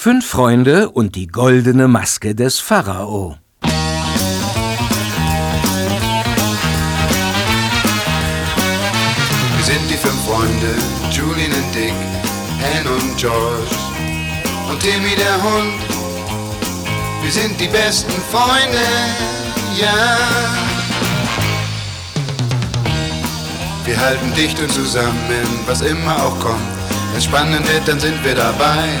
Fünf Freunde und die goldene Maske des Pharao. Wir sind die fünf Freunde, Julian und Dick, Anne und George und Timmy der Hund. Wir sind die besten Freunde, ja. Wir halten dicht und zusammen, was immer auch kommt. Wenn spannend wird, dann sind wir dabei.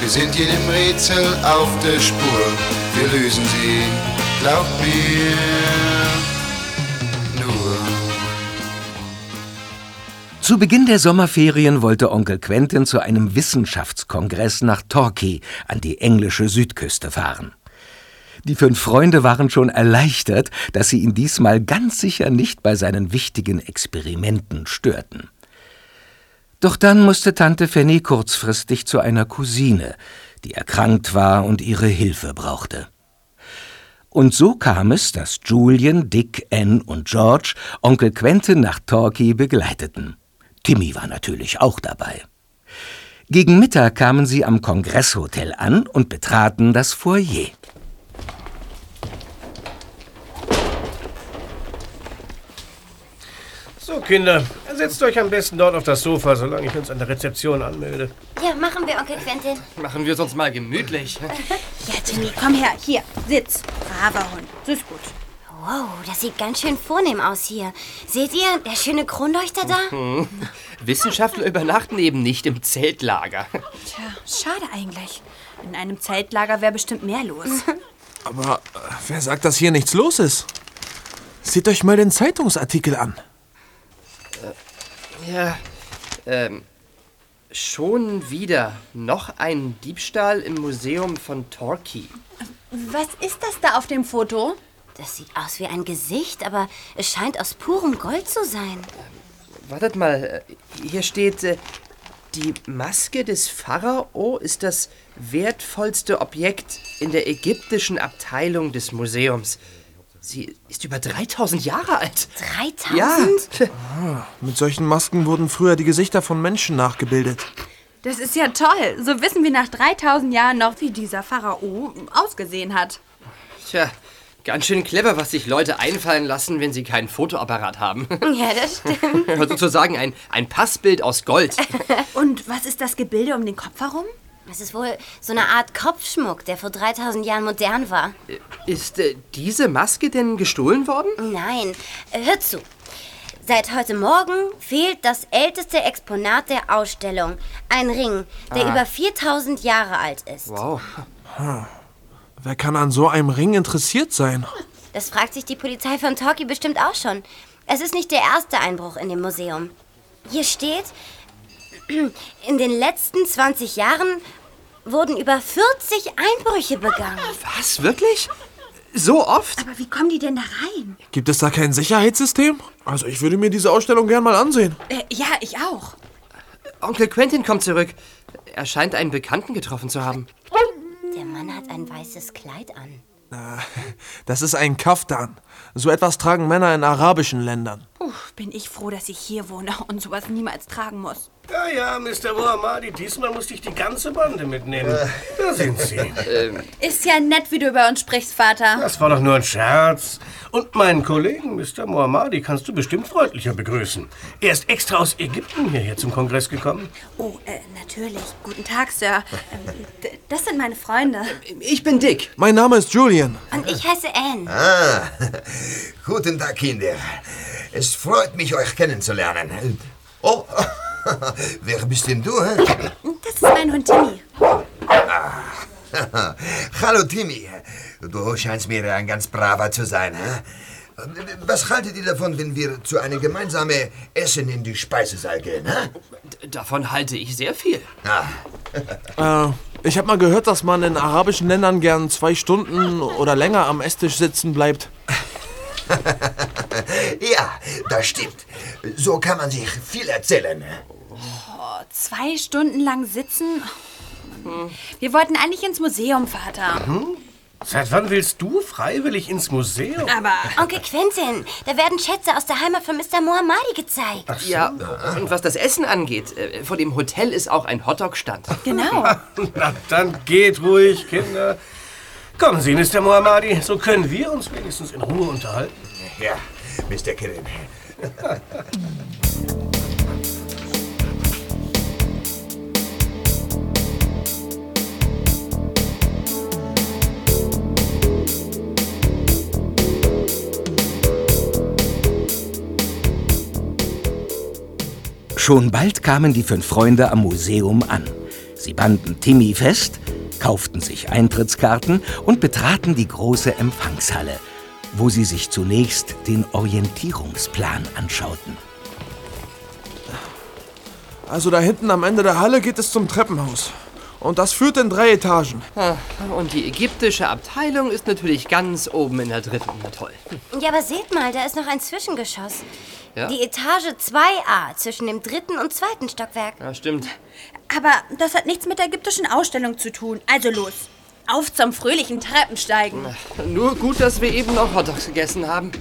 Wir sind jedem Rätsel auf der Spur, wir lösen sie, glaubt mir. Zu Beginn der Sommerferien wollte Onkel Quentin zu einem Wissenschaftskongress nach Torquay an die englische Südküste fahren. Die fünf Freunde waren schon erleichtert, dass sie ihn diesmal ganz sicher nicht bei seinen wichtigen Experimenten störten. Doch dann musste Tante Fanny kurzfristig zu einer Cousine, die erkrankt war und ihre Hilfe brauchte. Und so kam es, dass Julian, Dick, Anne und George Onkel Quentin nach Torquay begleiteten. Timmy war natürlich auch dabei. Gegen Mittag kamen sie am Kongresshotel an und betraten das Foyer. So, Kinder, setzt euch am besten dort auf das Sofa, solange ich uns an der Rezeption anmelde. Ja, machen wir, Onkel Quentin. Machen wir es uns mal gemütlich. Ja, Timmy, komm her. Hier, sitz. Braver Hund. Das ist gut. Wow, das sieht ganz schön vornehm aus hier. Seht ihr, der schöne Kronleuchter da? Hm. Wissenschaftler übernachten eben nicht im Zeltlager. Tja, schade eigentlich. In einem Zeltlager wäre bestimmt mehr los. Aber äh, wer sagt, dass hier nichts los ist? Seht euch mal den Zeitungsartikel an. Ja, ähm, schon wieder noch ein Diebstahl im Museum von Torquay. Was ist das da auf dem Foto? Das sieht aus wie ein Gesicht, aber es scheint aus purem Gold zu sein. Wartet mal, äh, hier steht, äh, die Maske des Pharao ist das wertvollste Objekt in der ägyptischen Abteilung des Museums. Sie ist über 3000 Jahre alt. 3000? Ja. Ah, mit solchen Masken wurden früher die Gesichter von Menschen nachgebildet. Das ist ja toll. So wissen wir nach 3000 Jahren noch, wie dieser Pharao ausgesehen hat. Tja, ganz schön clever, was sich Leute einfallen lassen, wenn sie keinen Fotoapparat haben. Ja, das stimmt. Sozusagen ein, ein Passbild aus Gold. Und was ist das Gebilde um den Kopf herum? Das ist wohl so eine Art Kopfschmuck, der vor 3000 Jahren modern war. Ist äh, diese Maske denn gestohlen worden? Nein, äh, hör zu. Seit heute Morgen fehlt das älteste Exponat der Ausstellung. Ein Ring, der Ah. über 4000 Jahre alt ist. Wow. Hm. Wer kann an so einem Ring interessiert sein? Das fragt sich die Polizei von Torquay bestimmt auch schon. Es ist nicht der erste Einbruch in dem Museum. Hier steht, in den letzten 20 Jahren wurden über 40 Einbrüche begangen. Was, wirklich? So oft? Aber wie kommen die denn da rein? Gibt es da kein Sicherheitssystem? Also ich würde mir diese Ausstellung gern mal ansehen. Äh, ja, ich auch. Onkel Quentin kommt zurück. Er scheint einen Bekannten getroffen zu haben. Der Mann hat ein weißes Kleid an. Das ist ein Kaftan. So etwas tragen Männer in arabischen Ländern. Puh, bin ich froh, dass ich hier wohne und sowas niemals tragen muss. Ja, ja, Mr. Muhammadi, diesmal musste ich die ganze Bande mitnehmen. Da sind sie. Ähm, Ist ja nett, wie du über uns sprichst, Vater. Das war doch nur ein Scherz. Und meinen Kollegen, Mr. Muhammadi, kannst du bestimmt freundlicher begrüßen. Er ist extra aus Ägypten hierher zum Kongress gekommen. Oh, äh, natürlich. Guten Tag, Sir. Ähm, das sind meine Freunde. Ich bin Dick. Mein Name ist Julian. Und ich heiße Anne. Ah, guten Tag, Kinder. Es freut mich, euch kennenzulernen. Oh, wer bist denn du? Hä? Das ist mein Hund Timmy. Hallo, Timmy. Du scheinst mir ein ganz braver zu sein. Hä? Was haltet ihr davon, wenn wir zu einem gemeinsamen Essen in die Speisesaal gehen? Hä? Davon halte ich sehr viel. Ah, Äh, ich habe mal gehört, dass man in arabischen Ländern gern zwei Stunden oder länger am Esstisch sitzen bleibt. ja, das stimmt. So kann man sich viel erzählen. Zwei Stunden lang sitzen? Wir wollten eigentlich ins Museum, Vater. Seit wann willst du freiwillig ins Museum? Aber Onkel Quentin, da werden Schätze aus der Heimat von Mr. Mohammadi gezeigt. Ja, und was das Essen angeht, äh, vor dem Hotel ist auch ein Hotdog-Stand. genau. Na, dann geht ruhig, Kinder. Kommen Sie, Mr. Mohammadi, so können wir uns wenigstens in Ruhe unterhalten. Ja, Mr. Kirin. Schon bald kamen die fünf Freunde am Museum an. Sie banden Timmy fest, kauften sich Eintrittskarten und betraten die große Empfangshalle, wo sie sich zunächst den Orientierungsplan anschauten. Also da hinten am Ende der Halle geht es zum Treppenhaus. Und das führt in drei Etagen. Und die ägyptische Abteilung ist natürlich ganz oben in der dritten. Na toll. Ja, aber seht mal, da ist noch ein Zwischengeschoss. Ja. Die Etage 2a zwischen dem dritten und zweiten Stockwerk. Ja, stimmt. Aber das hat nichts mit der ägyptischen Ausstellung zu tun. Also los. Auf zum fröhlichen Treppensteigen. Nur gut, dass wir eben noch Hotdogs gegessen haben.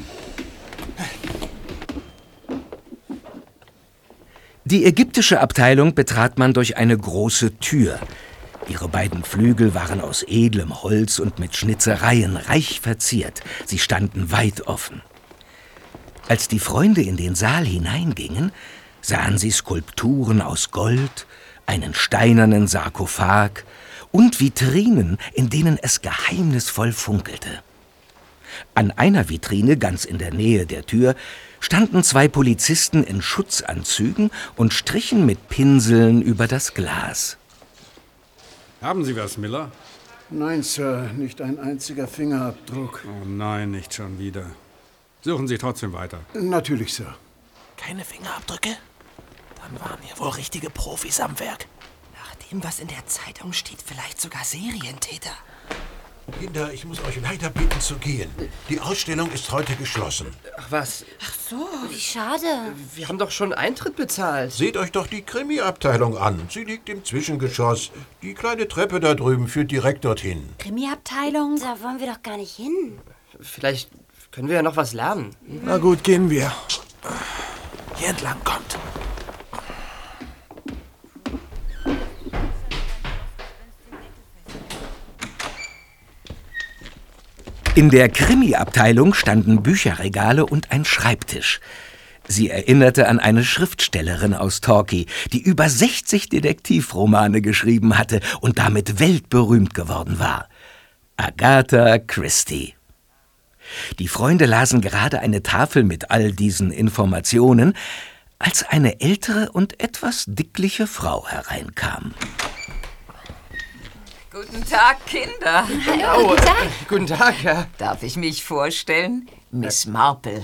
Die ägyptische Abteilung betrat man durch eine große Tür. Ihre beiden Flügel waren aus edlem Holz und mit Schnitzereien reich verziert. Sie standen weit offen. Als die Freunde in den Saal hineingingen, sahen sie Skulpturen aus Gold, einen steinernen Sarkophag und Vitrinen, in denen es geheimnisvoll funkelte. An einer Vitrine ganz in der Nähe der Tür standen zwei Polizisten in Schutzanzügen und strichen mit Pinseln über das Glas. Haben Sie was, Miller? Nein, Sir, nicht ein einziger Fingerabdruck. Oh nein, nicht schon wieder. Suchen Sie trotzdem weiter. Natürlich, Sir. Keine Fingerabdrücke? Dann waren hier wohl richtige Profis am Werk. Nach dem, was in der Zeitung steht, vielleicht sogar Serientäter. Kinder, ich muss euch leider bitten zu gehen. Die Ausstellung ist heute geschlossen. Ach was, Ach so. Wie schade. wir haben doch schon Eintritt bezahlt. Seht euch doch die Krimi-Abteilung an. Sie liegt im Zwischengeschoss. Die kleine Treppe da drüben führt direkt dorthin. Krimi-Abteilung? Da wollen wir doch gar nicht hin. Vielleicht können wir ja noch was lernen. Na gut, gehen wir. Hier entlang kommt. In der Krimi-Abteilung standen Bücherregale und ein Schreibtisch. Sie erinnerte an eine Schriftstellerin aus Torquay, die über 60 Detektivromane geschrieben hatte und damit weltberühmt geworden war. Agatha Christie. Die Freunde lasen gerade eine Tafel mit all diesen Informationen, als eine ältere und etwas dickliche Frau hereinkam. Guten Tag, Kinder. Hallo, guten Tag. Guten Tag, ja. Darf ich mich vorstellen? Miss Marple.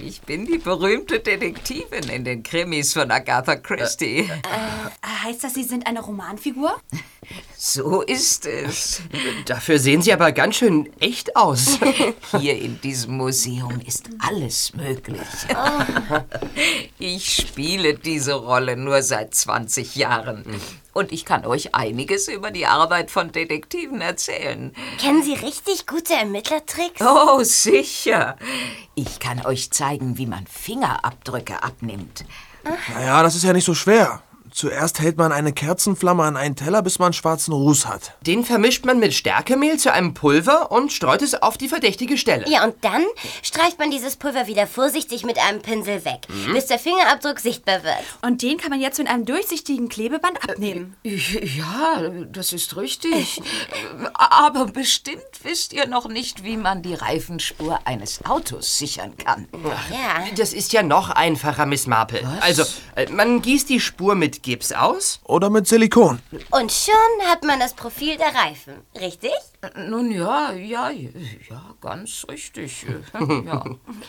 Ich bin die berühmte Detektivin in den Krimis von Agatha Christie. Äh, heißt das, Sie sind eine Romanfigur? So ist es. Dafür sehen Sie aber ganz schön echt aus. Hier in diesem Museum ist alles möglich. Ich spiele diese Rolle nur seit 20 Jahren. Und ich kann euch einiges über die Arbeit von Detektiven erzählen. Kennen Sie richtig gute Ermittlertricks? Oh, sicher. Ich kann euch zeigen, wie man Fingerabdrücke abnimmt. Naja, das ist ja nicht so schwer. Zuerst hält man eine Kerzenflamme an einen Teller, bis man schwarzen Ruß hat. Den vermischt man mit Stärkemehl zu einem Pulver und streut es auf die verdächtige Stelle. Ja, und dann streicht man dieses Pulver wieder vorsichtig mit einem Pinsel weg, Mhm. bis der Fingerabdruck sichtbar wird. Und den kann man jetzt mit einem durchsichtigen Klebeband abnehmen. Ja, das ist richtig. Aber bestimmt wisst ihr noch nicht, wie man die Reifenspur eines Autos sichern kann. Ja. Das ist ja noch einfacher, Miss Marple. Also, äh, man gießt die Spur mit mit Gips aus? Oder mit Silikon. Und schon hat man das Profil der Reifen, richtig? Nun ja, ja, ja, ganz richtig. Ja.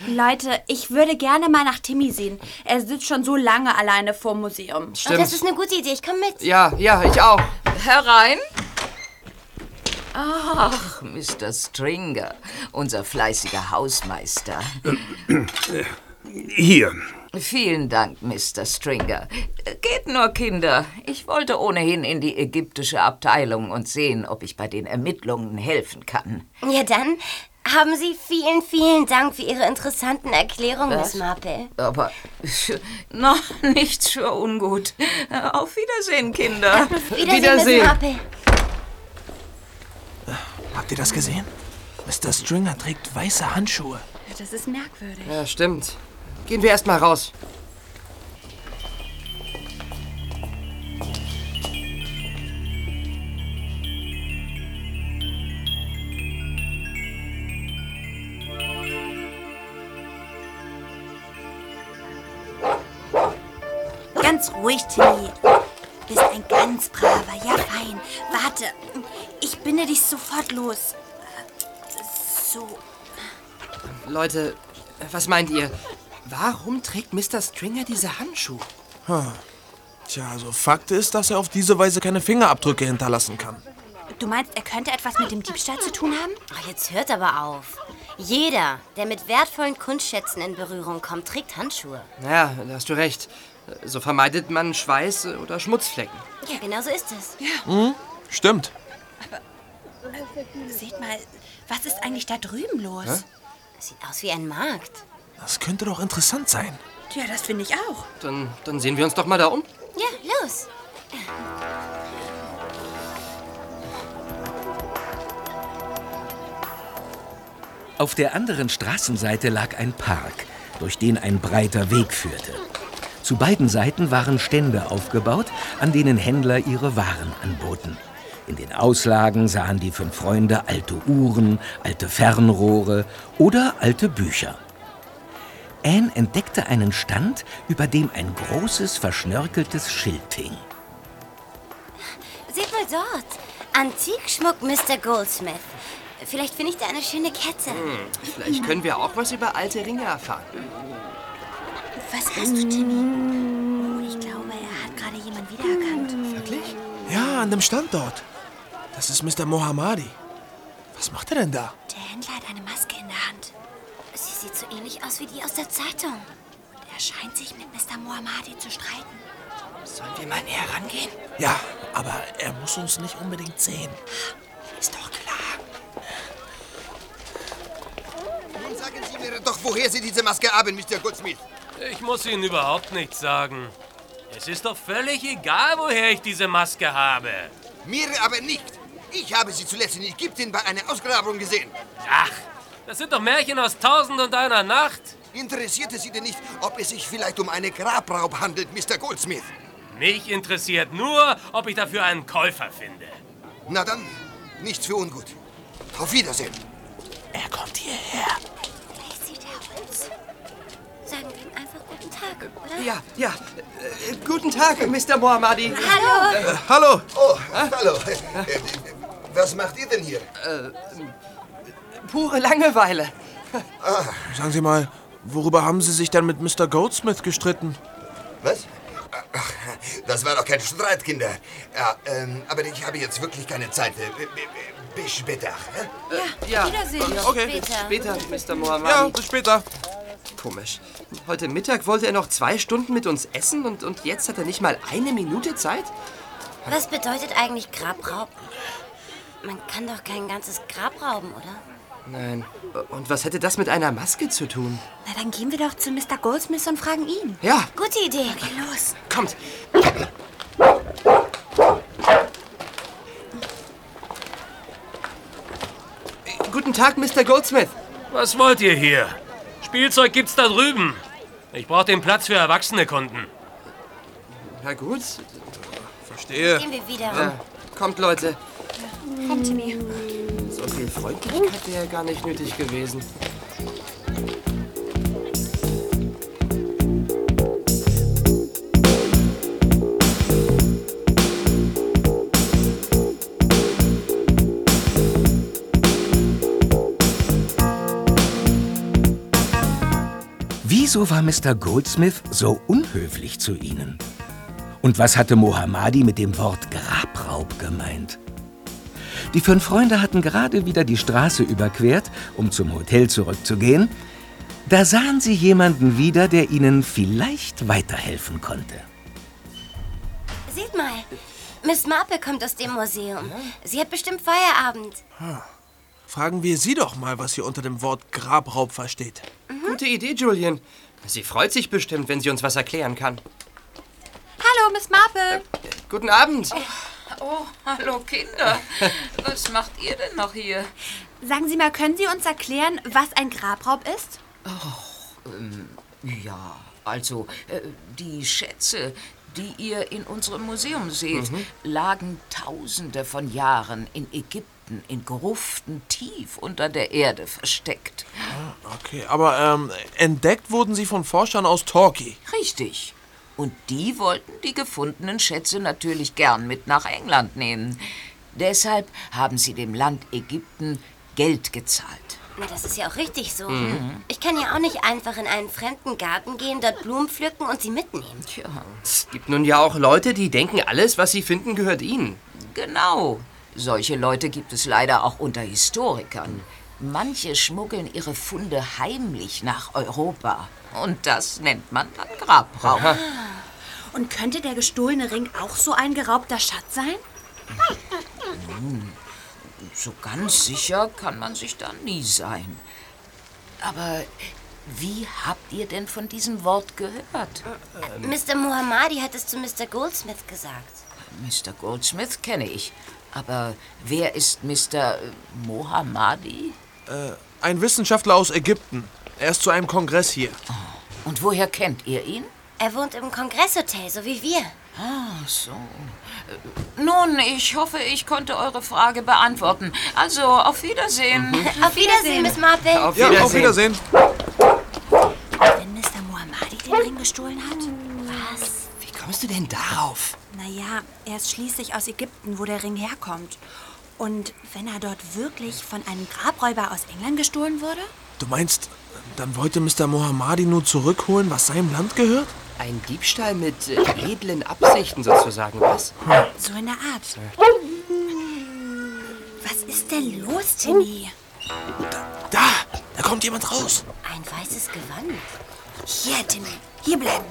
Leute, ich würde gerne mal nach Timmy sehen. Er sitzt schon so lange alleine vorm Museum. Oh, das ist eine gute Idee. Ich komme mit. Ja, ja, ich auch. Herein. Ach, Mr. Stringer, unser fleißiger Hausmeister. Hier. Vielen Dank, Mr. Stringer. Geht nur, Kinder. Ich wollte ohnehin in die ägyptische Abteilung und sehen, ob ich bei den Ermittlungen helfen kann. Ja, dann haben Sie vielen, vielen Dank für Ihre interessanten Erklärungen? Miss Marple. Aber na, nichts für ungut. Auf Wiedersehen, Kinder. Wiedersehen, Miss Marple. Habt ihr das gesehen? Mr. Stringer trägt weiße Handschuhe. Das ist merkwürdig. Ja, stimmt. Gehen wir erst mal raus. Ganz ruhig, Timmy. Bist ein ganz braver. Ja, fein. Warte. Ich binde dich sofort los. So. Leute, was meint ihr? Warum trägt Mr. Stringer diese Handschuhe? Hm. Tja, also Fakt ist, dass er auf diese Weise keine Fingerabdrücke hinterlassen kann. Du meinst, er könnte etwas mit dem Diebstahl zu tun haben? Ach, jetzt hört aber auf. Jeder, der mit wertvollen Kunstschätzen in Berührung kommt, trägt Handschuhe. Ja, da hast du recht. So vermeidet man Schweiß oder Schmutzflecken. Ja, genau so ist es. Ja. Hm, stimmt. Seht mal, was ist eigentlich da drüben los? Hä? Sieht aus wie ein Markt. Das könnte doch interessant sein. Ja, das finde ich auch. Dann, dann sehen wir uns doch mal da um. Ja, los. Auf der anderen Straßenseite lag ein Park, durch den ein breiter Weg führte. Zu beiden Seiten waren Stände aufgebaut, an denen Händler ihre Waren anboten. In den Auslagen sahen die fünf Freunde alte Uhren, alte Fernrohre oder alte Bücher. Anne entdeckte einen Stand, über dem ein großes, verschnörkeltes Schild hing. Seht mal dort. Antikschmuck Mr. Goldsmith. Vielleicht finde ich da eine schöne Kette. Hm, vielleicht können wir auch was über alte Ringe erfahren. Was hast du, Timmy? Oh, ich glaube, er hat gerade jemand wiedererkannt. Wirklich? Ja, an dem Stand dort. Das ist Mr. Mohammadi. Was macht er denn da? Der Händler hat eine Maske. Sie sieht so ähnlich aus wie die aus der Zeitung. Und er scheint sich mit Mr. Mohammadi zu streiten. Sollen wir mal näher rangehen? Ja, aber er muss uns nicht unbedingt sehen. Ist doch klar. Nun sagen Sie mir doch, woher Sie diese Maske haben, Mr. Goldsmith. Ich muss Ihnen überhaupt nichts sagen. Es ist doch völlig egal, woher ich diese Maske habe. Mir aber nicht. Ich habe sie zuletzt in Ägypten bei einer Ausgrabung gesehen. Ach, das sind doch Märchen aus Tausend und einer Nacht. Interessiert es Sie denn nicht, ob es sich vielleicht um eine Grabraub handelt, Mr. Goldsmith? Mich interessiert nur, ob ich dafür einen Käufer finde. Na dann, nichts für ungut. Auf Wiedersehen. Er kommt hierher. Vielleicht sieht er uns. Sagen wir ihm einfach guten Tag, oder? Ja, ja. Äh, guten Tag, Mr. Mohammadi. Hallo. Äh, hallo. Oh, hallo. Äh, was macht ihr denn hier? Äh, pure Langeweile. Sagen Sie mal, worüber haben Sie sich denn mit Mr. Goldsmith gestritten? Was? Ach, das war doch kein Streit, Kinder. Ja, ähm, aber ich habe jetzt wirklich keine Zeit. Äh, b- Bis später. hä? Ja, Wiedersehen. Okay, Später. später, Mr. Mohammadi. Ja, bis später. Komisch. Heute Mittag wollte er noch zwei Stunden mit uns essen und, und jetzt hat er nicht mal eine Minute Zeit? Was bedeutet eigentlich Grabraub? Man kann doch kein ganzes Grab rauben, oder? Nein. Und was hätte das mit einer Maske zu tun? Na, dann gehen wir doch zu Mr. Goldsmith und fragen ihn. Ja, Gute Idee. Okay, los. kommt. Guten Tag, Mr. Goldsmith. Was wollt ihr hier? Spielzeug gibt's da drüben. Ich brauche den Platz für erwachsene Kunden. Na gut. Verstehe. Gehen wir wieder. Ja, kommt, Leute. Komm, Timmy. Freundlichkeit wäre ja gar nicht nötig gewesen. Wieso war Mr. Goldsmith so unhöflich zu ihnen? Und was hatte Mohammadi mit dem Wort Grabraub gemeint? Die fünf Freunde hatten gerade wieder die Straße überquert, um zum Hotel zurückzugehen. Da sahen sie jemanden wieder, der ihnen vielleicht weiterhelfen konnte. Seht mal, Miss Marple kommt aus dem Museum. Sie hat bestimmt Feierabend. Fragen wir sie doch mal, was sie unter dem Wort Grabraub versteht. Gute Idee, Julian. Sie freut sich bestimmt, wenn sie uns was erklären kann. Hallo, Miss Marple. Guten Abend. Oh, hallo Kinder. Was macht ihr denn noch hier? Sagen Sie mal, können Sie uns erklären, was ein Grabraub ist? Ähm, ja, also äh, die Schätze, die ihr in unserem Museum seht, Mhm. lagen tausende von Jahren in Ägypten in Gruften tief unter der Erde versteckt. Okay, aber ähm, entdeckt wurden sie von Forschern aus Torquay. Richtig. Und die wollten die gefundenen Schätze natürlich gern mit nach England nehmen. Deshalb haben sie dem Land Ägypten Geld gezahlt. Na, das ist ja auch richtig so. Mhm. Ich kann ja auch nicht einfach in einen fremden Garten gehen, dort Blumen pflücken und sie mitnehmen. Tja. Es gibt nun ja auch Leute, die denken, alles, was sie finden, gehört ihnen. Genau. Solche Leute gibt es leider auch unter Historikern. Manche schmuggeln ihre Funde heimlich nach Europa. Und das nennt man dann Grabraub. Und könnte der gestohlene Ring auch so ein geraubter Schatz sein? Nun, so ganz sicher kann man sich da nie sein. Aber wie habt ihr denn von diesem Wort gehört? Mr. Mohammadi hat es zu Mr. Goldsmith gesagt. Mr. Goldsmith kenne ich. Aber wer ist Mr. Mohammadi? Äh, ein Wissenschaftler aus Ägypten. Er ist zu einem Kongress hier. Und woher kennt ihr ihn? Er wohnt im Kongresshotel, so wie wir. Ah, so. Äh, Nun, ich hoffe, ich konnte eure Frage beantworten. Also, auf Wiedersehen. Auf Wiedersehen, Miss Marple. Auf Ja, auf Wiedersehen. Wenn Mr. Mohammadi den Ring gestohlen hat? Was? Wie kommst du denn darauf? Naja, er ist schließlich aus Ägypten, wo der Ring herkommt. Und wenn er dort wirklich von einem Grabräuber aus England gestohlen wurde? Du meinst, dann wollte Mr. Mohammadi nur zurückholen, was seinem Land gehört? Ein Diebstahl mit äh, edlen Absichten sozusagen, was? So in der Art. Was ist denn los, Timmy? Da, da kommt jemand raus. Ein weißes Gewand. Hier, Timmy. Hier bleiben.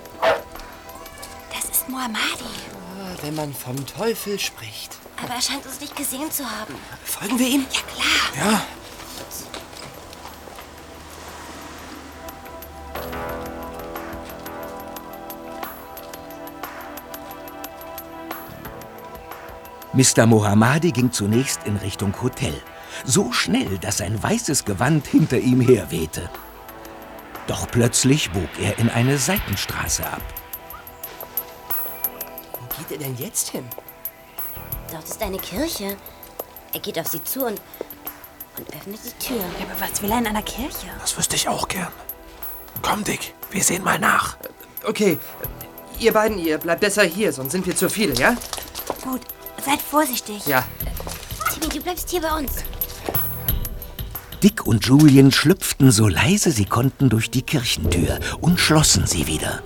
Das ist Mohammadi. Ah, Wenn man vom Teufel spricht. Aber er scheint uns nicht gesehen zu haben. Folgen wir ihm? Ja, klar. Ja. Mr. Mohammadi ging zunächst in Richtung Hotel. So schnell, dass sein weißes Gewand hinter ihm herwehte. Doch plötzlich bog er in eine Seitenstraße ab. Wo geht er denn jetzt hin? Dort ist eine Kirche. Er geht auf sie zu und, und öffnet die Tür. Ja, aber was will er in einer Kirche? Das wüsste ich auch gern. Komm, Dick, wir sehen mal nach. Okay, ihr beiden, ihr bleibt besser hier, sonst sind wir zu viele, ja? Gut, seid vorsichtig. Ja. Timmy, du bleibst hier bei uns. Dick und Julian schlüpften so leise sie konnten durch die Kirchentür und schlossen sie wieder.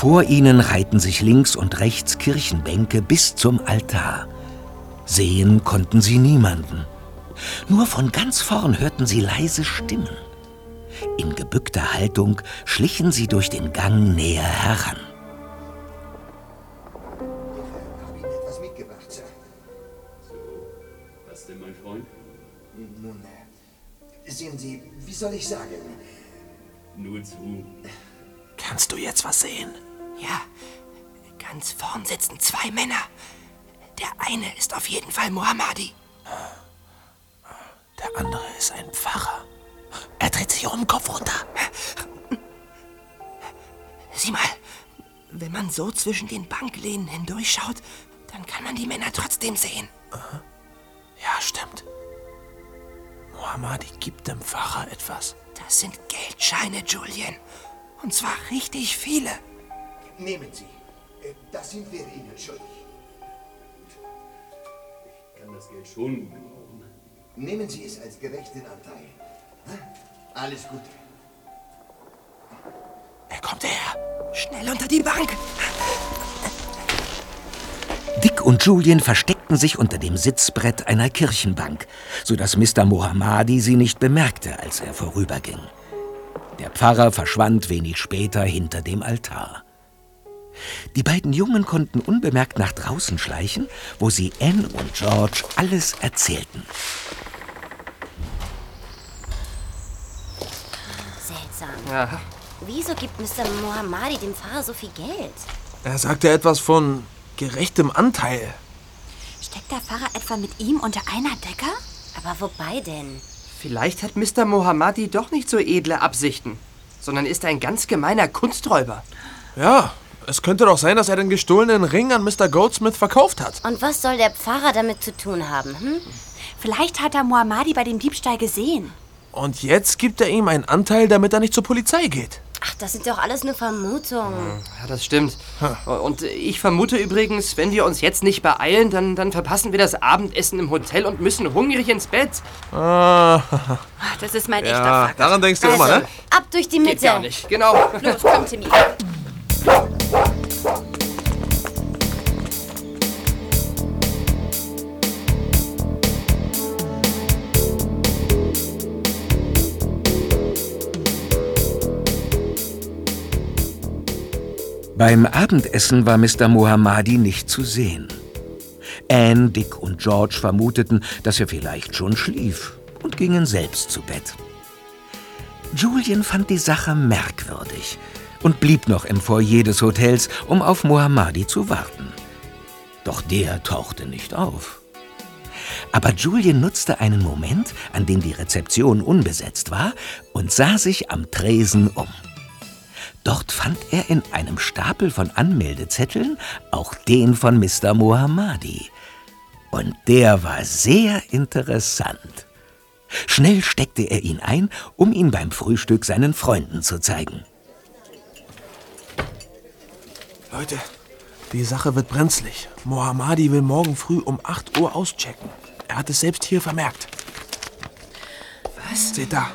Vor ihnen reihten sich links und rechts Kirchenbänke bis zum Altar. Sehen konnten sie niemanden. Nur von ganz vorn hörten sie leise Stimmen. In gebückter Haltung schlichen sie durch den Gang näher heran. etwas mitgebracht, Sir. Was denn, mein Freund? Nun, sehen Sie, wie soll ich sagen? Nur zu. Kannst du jetzt was sehen? Ja. Ganz vorn sitzen zwei Männer. Der eine ist auf jeden Fall Mohammadi. Der andere ist ein Pfarrer. Er dreht sich um, Kopf runter. Sieh mal, wenn man so zwischen den Banklehnen hindurchschaut, dann kann man die Männer trotzdem sehen. Ja, stimmt. Mohammadi gibt dem Pfarrer etwas. Das sind Geldscheine, Julian. Und zwar richtig viele. Nehmen Sie. Äh, Das sind wir Ihnen schuldig. Ich kann das Geld schon gebrauchen. Nehmen Sie es als gerechten Anteil. Alles Gute. kommt er. Schnell unter die Bank. Dick und Julien versteckten sich unter dem Sitzbrett einer Kirchenbank, sodass Mr. Mohammadi sie nicht bemerkte, als er vorüberging. Der Pfarrer verschwand wenig später hinter dem Altar. Die beiden Jungen konnten unbemerkt nach draußen schleichen, wo sie Anne und George alles erzählten. Seltsam. Ja. Wieso gibt Mr. Mohammadi dem Pfarrer so viel Geld? Er sagte etwas von gerechtem Anteil. Steckt der Pfarrer etwa mit ihm unter einer Decke? Aber wobei denn? Vielleicht hat Mr. Mohammadi doch nicht so edle Absichten, sondern ist ein ganz gemeiner Kunsträuber. Ja, es könnte doch sein, dass er den gestohlenen Ring an Mr. Goldsmith verkauft hat. Und was soll der Pfarrer damit zu tun haben? Hm? Vielleicht hat er Muhammadi bei dem Diebstahl gesehen. Und jetzt gibt er ihm einen Anteil, damit er nicht zur Polizei geht. Ach, das sind doch alles nur Vermutungen. Ja, das stimmt. Und ich vermute übrigens, wenn wir uns jetzt nicht beeilen, dann, dann verpassen wir das Abendessen im Hotel und müssen hungrig ins Bett. Ah. Das ist mein echter Ja, Fuck. daran denkst du Also, immer, ne? ab durch die Mitte. Geht gar nicht, genau. Los, komm, Timmy. Beim Abendessen war Mr. Mohammadi nicht zu sehen. Anne, Dick und George vermuteten, dass er vielleicht schon schlief und gingen selbst zu Bett. Julian fand die Sache merkwürdig und blieb noch im Foyer des Hotels, um auf Mohammadi zu warten. Doch der tauchte nicht auf. Aber Julian nutzte einen Moment, an dem die Rezeption unbesetzt war, und sah sich am Tresen um. Dort fand er in einem Stapel von Anmeldezetteln auch den von Mr. Mohammadi. Und der war sehr interessant. Schnell steckte er ihn ein, um ihn beim Frühstück seinen Freunden zu zeigen. Leute, die Sache wird brenzlig. Mohammadi will morgen früh um 8 Uhr auschecken. Er hat es selbst hier vermerkt. Was? Seht da.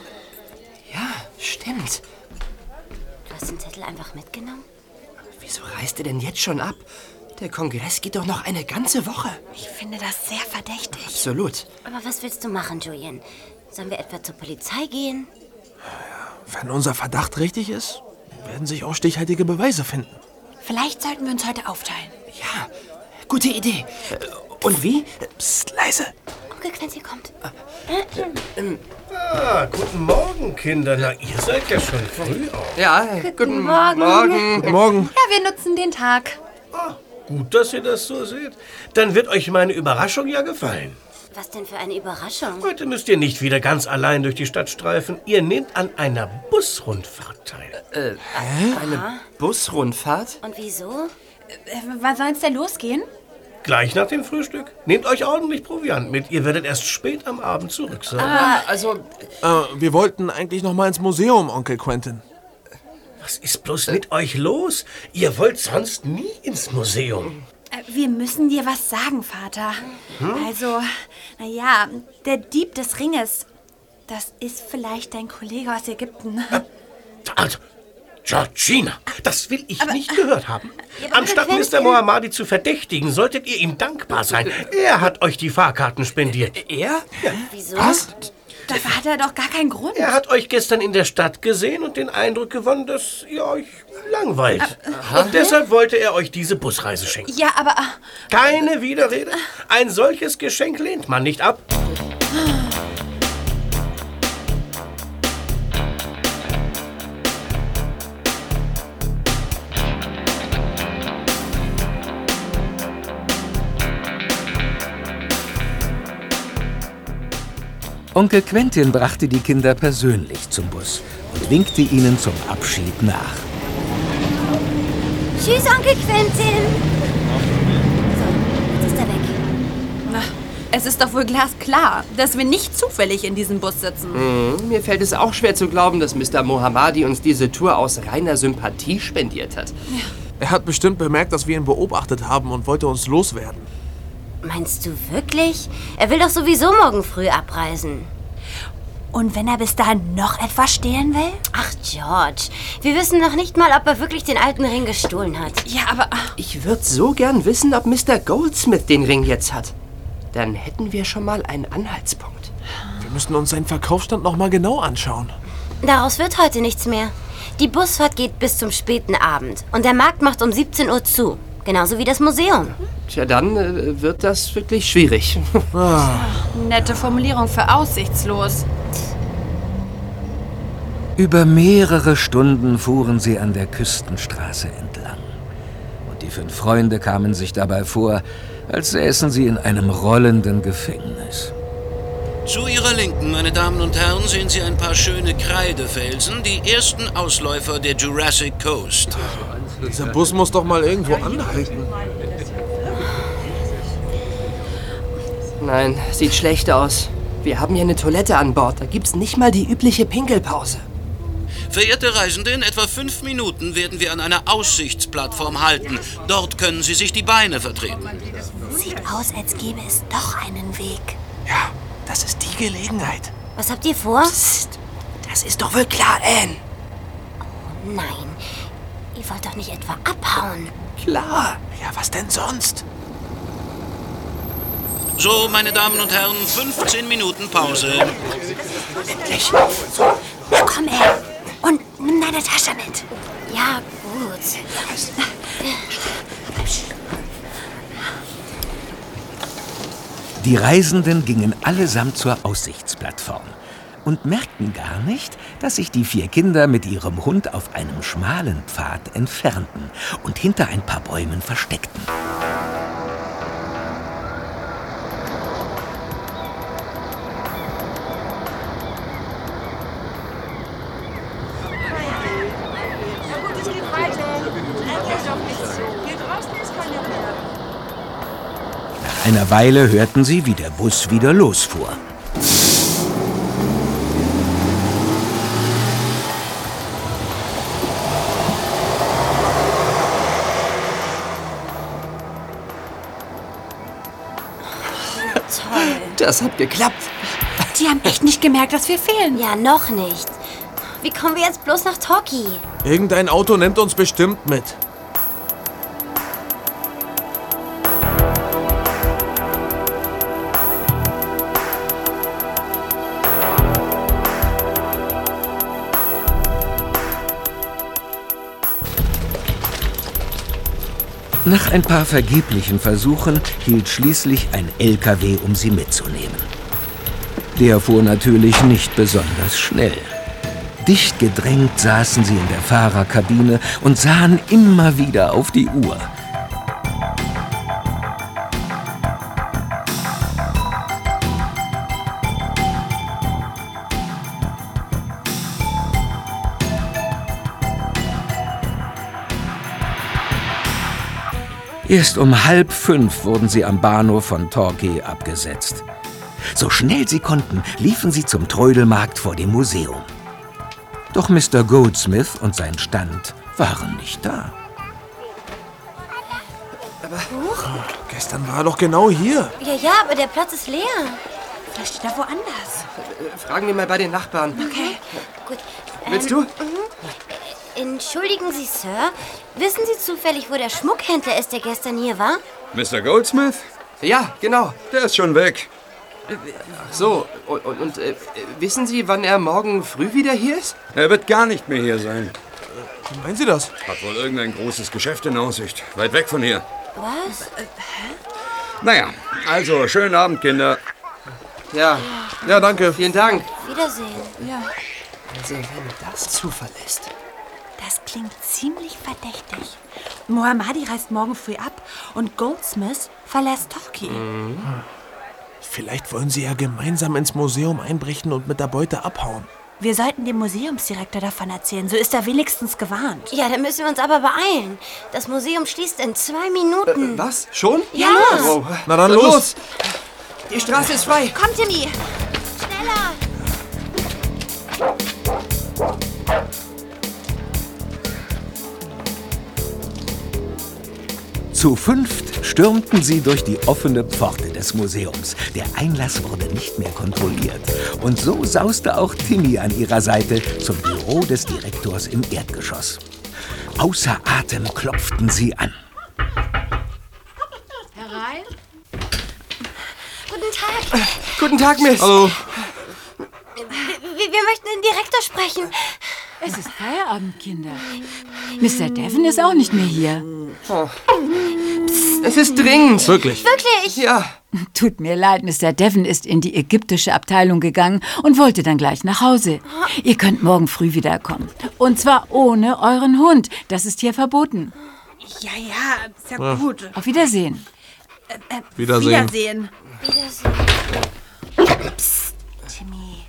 Ja, stimmt. Du hast den Zettel einfach mitgenommen? Wieso reist er denn jetzt schon ab? Der Kongress geht doch noch eine ganze Woche. Ich finde das sehr verdächtig. Absolut. Aber was willst du machen, Julian? Sollen wir etwa zur Polizei gehen? Wenn unser Verdacht richtig ist, werden sich auch stichhaltige Beweise finden. Vielleicht sollten wir uns heute aufteilen. Ja, gute Idee. Äh, Und wie? Psst, leise. Onkel Quentin kommt. Ah, guten Morgen, Kinder. Na, ihr seid ja schon früh auf. Ja, guten, Morgen. Guten Morgen. Ja, wir nutzen den Tag. Gut, dass ihr das so seht. Dann wird euch meine Überraschung ja gefallen. Was denn für eine Überraschung? Heute müsst ihr nicht wieder ganz allein durch die Stadt streifen. Ihr nehmt an einer Busrundfahrt teil. Äh, eine Busrundfahrt? Und wieso? Äh, wann soll es denn losgehen? Gleich nach dem Frühstück. Nehmt euch ordentlich Proviant mit. Ihr werdet erst spät am Abend zurück sein. Also, Äh, wir wollten eigentlich noch mal ins Museum, Onkel Quentin. Was ist bloß mit euch los? Ihr wollt sonst nie ins Museum. Äh, Wir müssen dir was sagen, Vater. Also, naja, der Dieb des Ringes, das ist vielleicht dein Kollege aus Ägypten. Also, Georgina, das will ich nicht gehört haben. aber Anstatt Mr. Mohammadi zu verdächtigen, solltet ihr ihm dankbar sein. Er hat euch die Fahrkarten spendiert. er? Wieso? Was? Dafür hat er doch gar keinen Grund. Er hat euch gestern in der Stadt gesehen und den Eindruck gewonnen, dass ihr euch langweilt. Und deshalb wollte er euch diese Busreise schenken. Ja, aber Keine Widerrede. Ein solches Geschenk lehnt man nicht ab. Onkel Quentin brachte die Kinder persönlich zum Bus und winkte ihnen zum Abschied nach. Tschüss, Onkel Quentin. So, jetzt ist er weg. na, es ist doch wohl glasklar, dass wir nicht zufällig in diesem Bus sitzen. Hm, mir fällt es auch schwer zu glauben, dass Mr. Mohammadi uns diese Tour aus reiner Sympathie spendiert hat. Er hat bestimmt bemerkt, dass wir ihn beobachtet haben und wollte uns loswerden. Meinst du wirklich? Er will doch sowieso morgen früh abreisen. Und wenn er bis dahin noch etwas stehlen will? Ach, George, wir wissen noch nicht mal, ob er wirklich den alten Ring gestohlen hat. Ja, aber... Ich würde so gern wissen, ob Mr. Goldsmith den Ring jetzt hat. Dann hätten wir schon mal einen Anhaltspunkt. Wir müssen uns seinen Verkaufsstand noch mal genau anschauen. Daraus wird heute nichts mehr. Die Busfahrt geht bis zum späten Abend und der Markt macht um 17 Uhr zu. Genauso wie das Museum. Tja, dann äh, wird das wirklich schwierig. Nette Formulierung für aussichtslos. Über mehrere Stunden fuhren sie an der Küstenstraße entlang. Und die fünf Freunde kamen sich dabei vor, als säßen sie in einem rollenden Gefängnis. Zu Ihrer Linken, meine Damen und Herren, sehen Sie ein paar schöne Kreidefelsen, die ersten Ausläufer der Jurassic Coast. Dieser Bus muss doch mal irgendwo anhalten. Nein, sieht schlecht aus. Wir haben hier eine Toilette an Bord. Da gibt's nicht mal die übliche Pinkelpause. Verehrte Reisende, in etwa fünf Minuten werden wir an einer Aussichtsplattform halten. Dort können Sie sich die Beine vertreten. Sieht aus, als gäbe es doch einen Weg. Ja, das ist die Gelegenheit. Was habt ihr vor? Psst, das ist doch wohl klar, Anne. Oh nein, ihr wollt doch nicht etwa abhauen. Klar. Ja, was denn sonst? So, meine Damen und Herren, 15 Minuten Pause. Endlich. Na komm, ey. Und nimm deine Tasche mit. Ja, gut. Die Reisenden gingen allesamt zur Aussichtsplattform und merkten gar nicht, dass sich die vier Kinder mit ihrem Hund auf einem schmalen Pfad entfernten und hinter ein paar Bäumen versteckten. Nach einer Weile hörten sie, wie der Bus wieder losfuhr. Das hat geklappt. Die haben echt nicht gemerkt, dass wir fehlen. Ja, noch nicht. Wie kommen wir jetzt bloß nach Toki? Irgendein Auto nimmt uns bestimmt mit. Nach ein paar vergeblichen Versuchen hielt schließlich ein LKW, um sie mitzunehmen. Der fuhr natürlich nicht besonders schnell. Dicht gedrängt saßen sie in der Fahrerkabine und sahen immer wieder auf die Uhr. Erst um halb fünf wurden sie am Bahnhof von Torquay abgesetzt. So schnell sie konnten, liefen sie zum Trödelmarkt vor dem Museum. Doch Mr. Goldsmith und sein Stand waren nicht da. Gestern war er doch genau hier. Ja, ja, aber der Platz ist leer. Vielleicht steht er woanders. Fragen wir mal bei den Nachbarn. Okay, gut. Willst du? mhm. Entschuldigen Sie, Sir. Wissen Sie zufällig, wo der Schmuckhändler ist, der gestern hier war? Mr. Goldsmith? Ja, genau. Der ist schon weg. Ach so, und, und, und äh, wissen Sie, wann er morgen früh wieder hier ist? Er wird gar nicht mehr hier sein. Wie meinen Sie das? Hat wohl irgendein großes Geschäft in Aussicht. Weit weg von hier. Was? Naja, also, schönen Abend, Kinder. Ja. Ja, danke. Vielen Dank. Wiedersehen. Ja. Also, wenn das Zufall ist. Das klingt ziemlich verdächtig. Mohammadi reist morgen früh ab und Goldsmith verlässt Torquay. Vielleicht wollen sie ja gemeinsam ins Museum einbrechen und mit der Beute abhauen. Wir sollten dem Museumsdirektor davon erzählen, so ist er wenigstens gewarnt. Ja, dann müssen wir uns aber beeilen. Das Museum schließt in zwei Minuten. Was? Schon? Ja. Oh. Na dann los. Die Straße ist frei. Komm, Timmy! Zu fünft stürmten sie durch die offene Pforte des Museums. Der Einlass wurde nicht mehr kontrolliert. Und so sauste auch Timmy an ihrer Seite zum Büro des Direktors im Erdgeschoss. Außer Atem klopften sie an. Herein? Guten Tag. Guten Tag, Miss. Hallo. Wir, wir möchten den Direktor sprechen. Es ist Feierabend, Kinder. Mr. Devon ist auch nicht mehr hier. Oh. Es ist dringend. Wirklich? Wirklich? Ja. Tut mir leid, Mr. Devon ist in die ägyptische Abteilung gegangen und wollte dann gleich nach Hause. Ihr könnt morgen früh wiederkommen. Und zwar ohne euren Hund. Das ist hier verboten. Ja, ja, ist ja, Ja. gut. Auf Wiedersehen. Äh, äh, Wiedersehen. Wiedersehen. Timmy.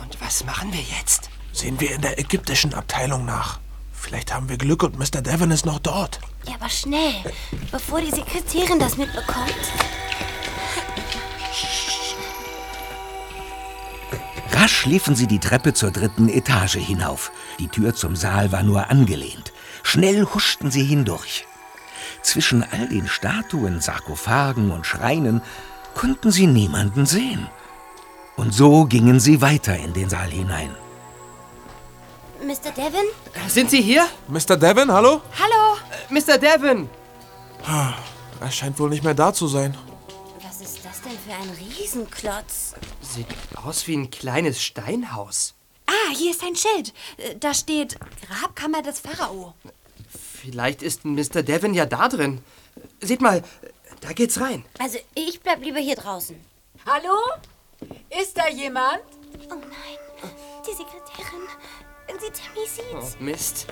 Und was machen wir jetzt? Sehen wir in der ägyptischen Abteilung nach. Vielleicht haben wir Glück und Mr. Devon ist noch dort. Ja, aber schnell, bevor die Sekretärin das mitbekommt. Rasch liefen sie die Treppe zur dritten Etage hinauf. Die Tür zum Saal war nur angelehnt. Schnell huschten sie hindurch. Zwischen all den Statuen, Sarkophagen und Schreinen konnten sie niemanden sehen. Und so gingen sie weiter in den Saal hinein. Mr. Devon? Sind Sie hier? Mr. Devon, hallo? Hallo? Äh, Mr. Devon! Er scheint wohl nicht mehr da zu sein. Was ist das denn für ein Riesenklotz? Sieht aus wie ein kleines Steinhaus. Ah, hier ist ein Schild. Äh, Da steht Grabkammer des Pharao. Vielleicht ist Mr. Devon ja da drin. Seht mal, da geht's rein. Also, ich bleib lieber hier draußen. Hallo? Ist da jemand? Oh nein, sie Tammy sieht. Oh, Mist.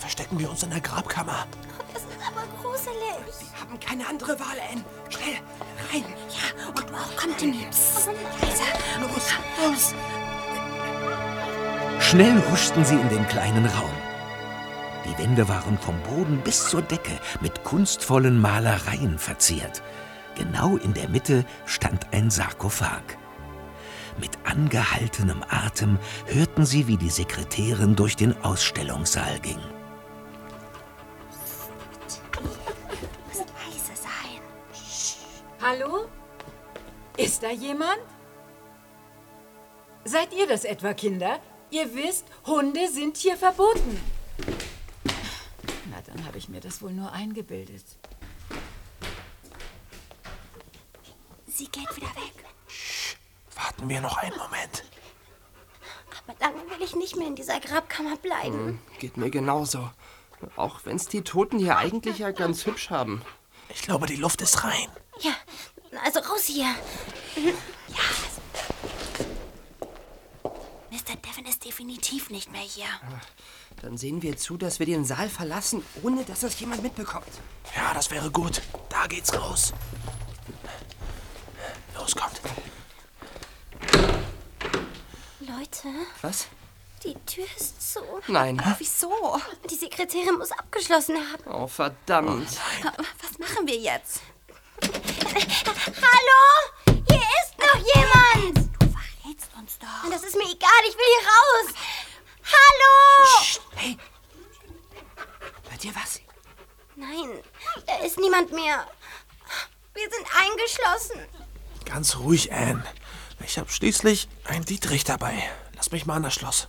Verstecken wir uns in der Grabkammer. Das ist aber gruselig. Wir haben keine andere Wahl, Anne. Schnell, rein. Ja, und auch kommt Timmy. Psst. Leise. Los, los. Schnell huschten sie in den kleinen Raum. Die Wände waren vom Boden bis zur Decke mit kunstvollen Malereien verziert. Genau in der Mitte stand ein Sarkophag. Mit angehaltenem Atem hörten sie, wie die Sekretärin durch den Ausstellungssaal ging. Muss leise sein. Hallo? Ist da jemand? Seid ihr das etwa, Kinder? Ihr wisst, Hunde sind hier verboten. Na, dann habe ich mir das wohl nur eingebildet. Sie geht wieder weg. Warten wir noch einen Moment. Aber lange will ich nicht mehr in dieser Grabkammer bleiben. Hm, geht mir genauso. Auch wenn's die Toten hier eigentlich ja ganz hübsch haben. Ich glaube, die Luft ist rein. Ja, also raus hier. Mr. Devon ist definitiv nicht mehr hier. Dann sehen wir zu, dass wir den Saal verlassen, ohne dass das jemand mitbekommt. Ja, das wäre gut. Da geht's raus. Los, kommt. Leute, Was? die Tür ist zu. Nein. Wieso? Die Sekretärin muss abgeschlossen haben. Oh, verdammt. Was machen wir jetzt? Hallo? Hier ist noch jemand! Du verrätst uns doch. Das ist mir egal, ich will hier raus. Hallo! Hey! Hört ihr was? Nein, da ist niemand mehr. Wir sind eingeschlossen. Ganz ruhig, Anne. Ich habe schließlich einen Dietrich dabei. Lass mich mal an das Schloss.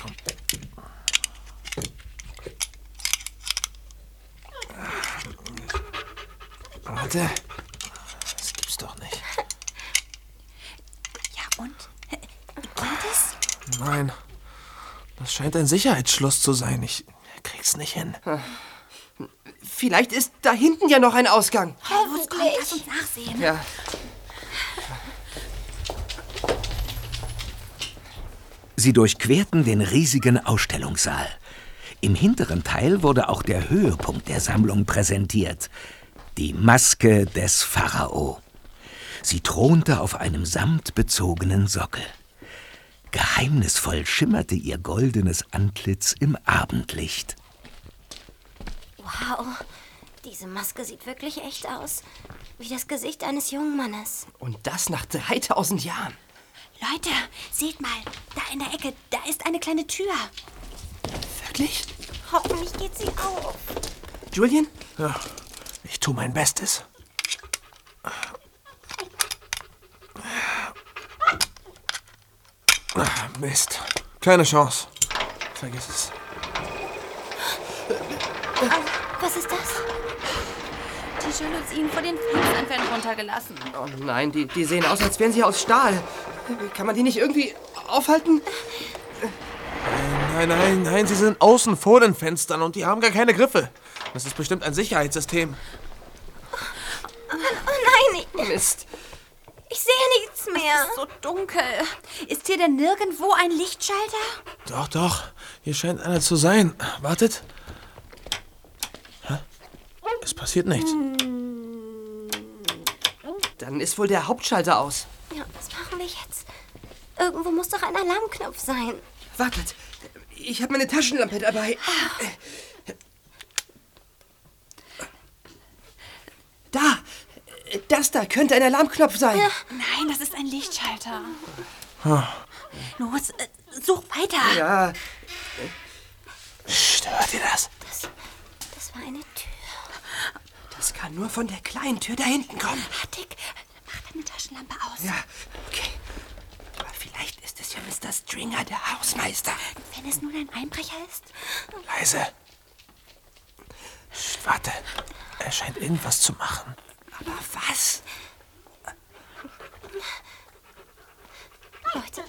Komm. Warte. Das gibt's doch nicht. Ja, und? Geht es? Nein. Das scheint ein Sicherheitsschloss zu sein. Ich krieg's nicht hin. Vielleicht ist da hinten ja noch ein Ausgang. Ja, los, komm, lass uns nachsehen. Ja. Sie durchquerten den riesigen Ausstellungssaal. Im hinteren Teil wurde auch der Höhepunkt der Sammlung präsentiert. Die Maske des Pharao. Sie thronte auf einem samtbezogenen Sockel. Geheimnisvoll schimmerte ihr goldenes Antlitz im Abendlicht. Wow, diese Maske sieht wirklich echt aus. Wie das Gesicht eines jungen Mannes. Und das nach 3000 Jahren. Leute, seht mal, da in der Ecke, da ist eine kleine Tür. Wirklich? Hoffentlich geht sie auf. Julian? Ja, ich tue mein Bestes. Mist. Keine Chance. Vergiss es. Was ist das? Die Jalousien vor den Fenstern runtergelassen. Oh nein, die, die sehen aus, als wären sie aus Stahl. Kann man die nicht irgendwie aufhalten? Nein, nein, nein, sie sind außen vor den Fenstern und die haben gar keine Griffe. Das ist bestimmt ein Sicherheitssystem. Oh, oh nein, ich, Mist. ich sehe nichts mehr. Es ist so dunkel. Ist hier denn nirgendwo ein Lichtschalter? Doch, doch. Hier scheint einer zu sein. Wartet. Es passiert nichts. Dann ist wohl der Hauptschalter aus. Ja, was machen wir jetzt? Irgendwo muss doch ein Alarmknopf sein. Wartet, ich habe meine Taschenlampe dabei. Da! Das da könnte ein Alarmknopf sein. Nein, das ist ein Lichtschalter. Ah. Los, äh, such weiter. Ja. Psst, hört ihr das? Das war eine Das kann nur von der kleinen Tür da hinten kommen. Dick, mach deine Taschenlampe aus. Ja, okay. Aber vielleicht ist es ja Mr. Stringer, der Hausmeister. Wenn es nun ein Einbrecher ist. Leise. Psst, warte. Er scheint irgendwas zu machen. Aber was? Leute,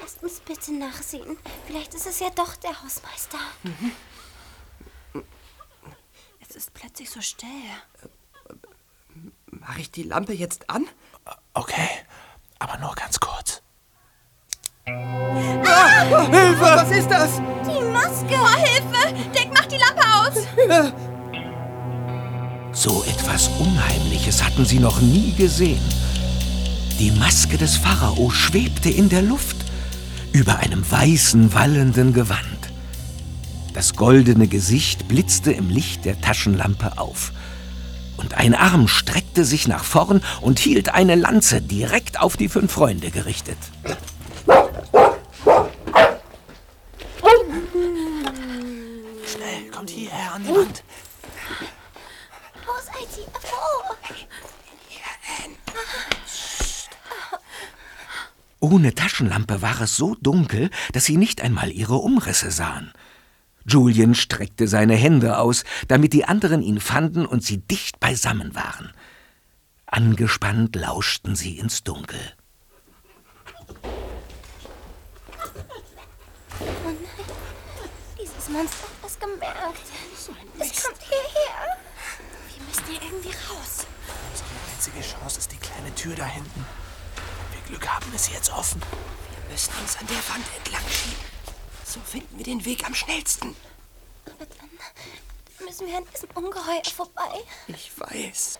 lasst uns bitte nachsehen. Vielleicht ist es ja doch der Hausmeister. Es ist plötzlich so still. Mache ich die Lampe jetzt an? Okay, aber nur ganz kurz. Ah, Hilfe! Was ist das? Die Maske! Oh, Hilfe! Dick, mach die Lampe aus! So etwas Unheimliches hatten sie noch nie gesehen. Die Maske des Pharao schwebte in der Luft, über einem weißen, wallenden Gewand. Das goldene Gesicht blitzte im Licht der Taschenlampe auf. Und ein Arm streckte sich nach vorn und hielt eine Lanze direkt auf die fünf Freunde gerichtet. Schnell, kommt hierher an die Wand. Wo seid ihr? Wo? Ohne Taschenlampe war es so dunkel, dass sie nicht einmal ihre Umrisse sahen. Julian streckte seine Hände aus, damit die anderen ihn fanden und sie dicht beisammen waren. Angespannt lauschten sie ins Dunkel. Oh nein. Dieses Monster hat was gemerkt. Es kommt hierher. Wir müssen hier irgendwie raus. Unsere einzige Chance ist die kleine Tür da hinten. Wenn wir Glück haben, ist sie jetzt offen. Wir müssen uns an der Wand entlang schieben. So finden wir den Weg am schnellsten. Aber dann müssen wir an diesem Ungeheuer vorbei. Ich weiß.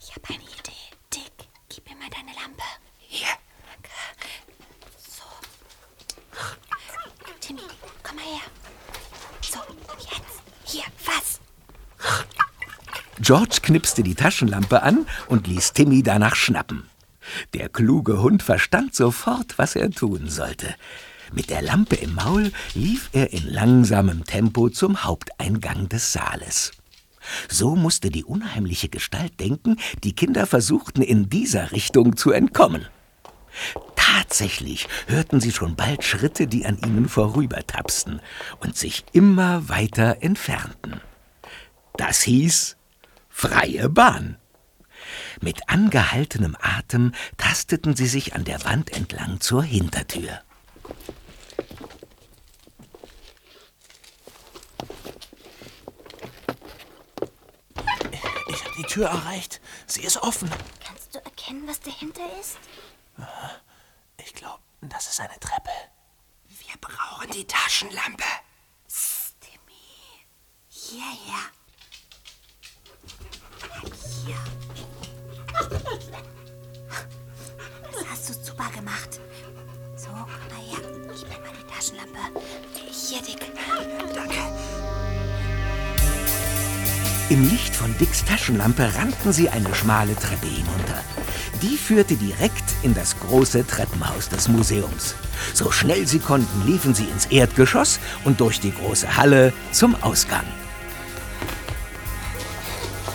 Ich habe eine Idee. Dick, gib mir mal deine Lampe. Hier. Danke. So. Timmy, komm mal her. So, jetzt. Hier, was? George knipste die Taschenlampe an und ließ Timmy danach schnappen. Der kluge Hund verstand sofort, was er tun sollte. Mit der Lampe im Maul lief er in langsamem Tempo zum Haupteingang des Saales. So musste die unheimliche Gestalt denken, die Kinder versuchten in dieser Richtung zu entkommen. Tatsächlich hörten sie schon bald Schritte, die an ihnen vorübertapsten und sich immer weiter entfernten. Das hieß freie Bahn. Mit angehaltenem Atem tasteten sie sich an der Wand entlang zur Hintertür. Ich habe die Tür erreicht. Sie ist offen. Kannst du erkennen, was dahinter ist? Ich glaube, das ist eine Treppe. Wir brauchen die Taschenlampe. Hierher. Hier. Das hast du super gemacht. So, komm mal her. Gib mir mal die Taschenlampe. Hier, Dick. Danke. Im Licht von Dicks Taschenlampe rannten sie eine schmale Treppe hinunter. Die führte direkt in das große Treppenhaus des Museums. So schnell sie konnten, liefen sie ins Erdgeschoss und durch die große Halle zum Ausgang.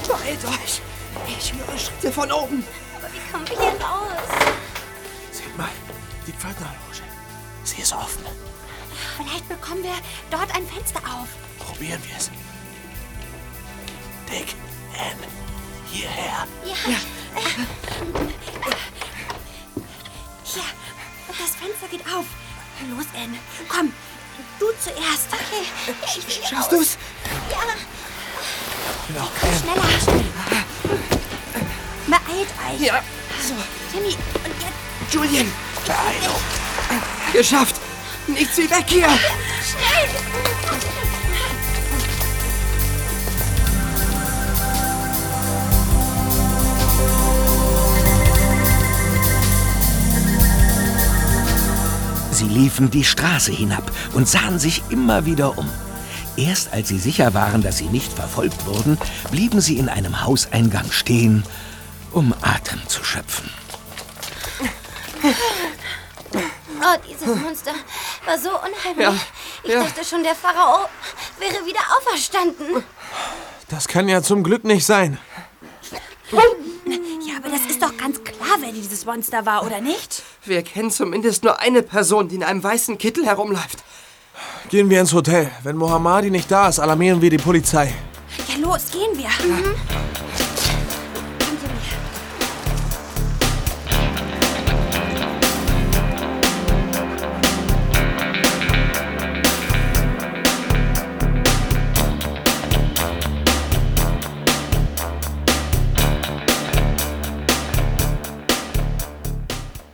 Beeilt euch! Ich höre Schritte von oben. Aber wie kommen wir hier raus? Seht mal, die Pförtnerloge. Sie ist offen. Vielleicht bekommen wir dort ein Fenster auf. Probieren wir es. Dick, Anne, hierher. Ja. Hier, das Fenster geht auf. Los, Anne. Komm, du zuerst. Okay. Ich Schaffst du's? Ja. Genau. Schneller. Beeilt euch. Ja. So. Timmy, und jetzt Julian! Beeilung! Geschafft! Nichts wie weg hier! schnell. Sie liefen die Straße hinab und sahen sich immer wieder um. Erst als sie sicher waren, dass sie nicht verfolgt wurden, blieben sie in einem Hauseingang stehen, um Atem zu schöpfen. Oh, dieses Monster war so unheimlich. Ja, ich ja. dachte schon, der Pharao wäre wieder auferstanden. Das kann ja zum Glück nicht sein. Ja, aber das ist doch ganz klar, wer dieses Monster war, oder nicht? Wir kennen zumindest nur eine Person, die in einem weißen Kittel herumläuft. Gehen wir ins Hotel. Wenn Mohammadi nicht da ist, alarmieren wir die Polizei. Ja, los, gehen wir.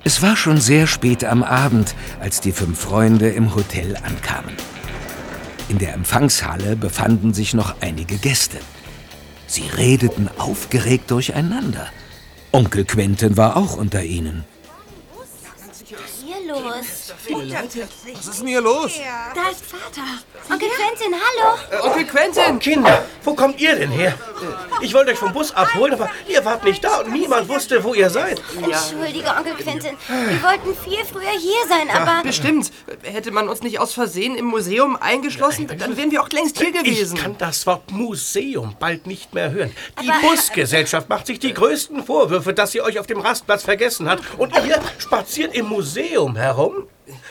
Es war schon sehr spät am Abend, als die fünf Freunde im Hotel ankamen. In der Empfangshalle befanden sich noch einige Gäste. Sie redeten aufgeregt durcheinander. Onkel Quentin war auch unter ihnen. Hier los. Was ist denn hier los? Da ist Vater. Onkel Quentin, hallo. Äh, Onkel Quentin! Kinder, wo kommt ihr denn her? Ich wollte euch vom Bus abholen, aber ihr wart nicht da und niemand wusste, wo ihr seid. Entschuldige, Onkel Quentin. Wir wollten viel früher hier sein, aber... Bestimmt. Hätte man uns nicht aus Versehen im Museum eingeschlossen, dann wären wir auch längst hier gewesen. Ich kann das Wort Museum bald nicht mehr hören. Die Aber- Busgesellschaft macht sich die größten Vorwürfe, dass sie euch auf dem Rastplatz vergessen hat. Und ihr spaziert im Museum herum?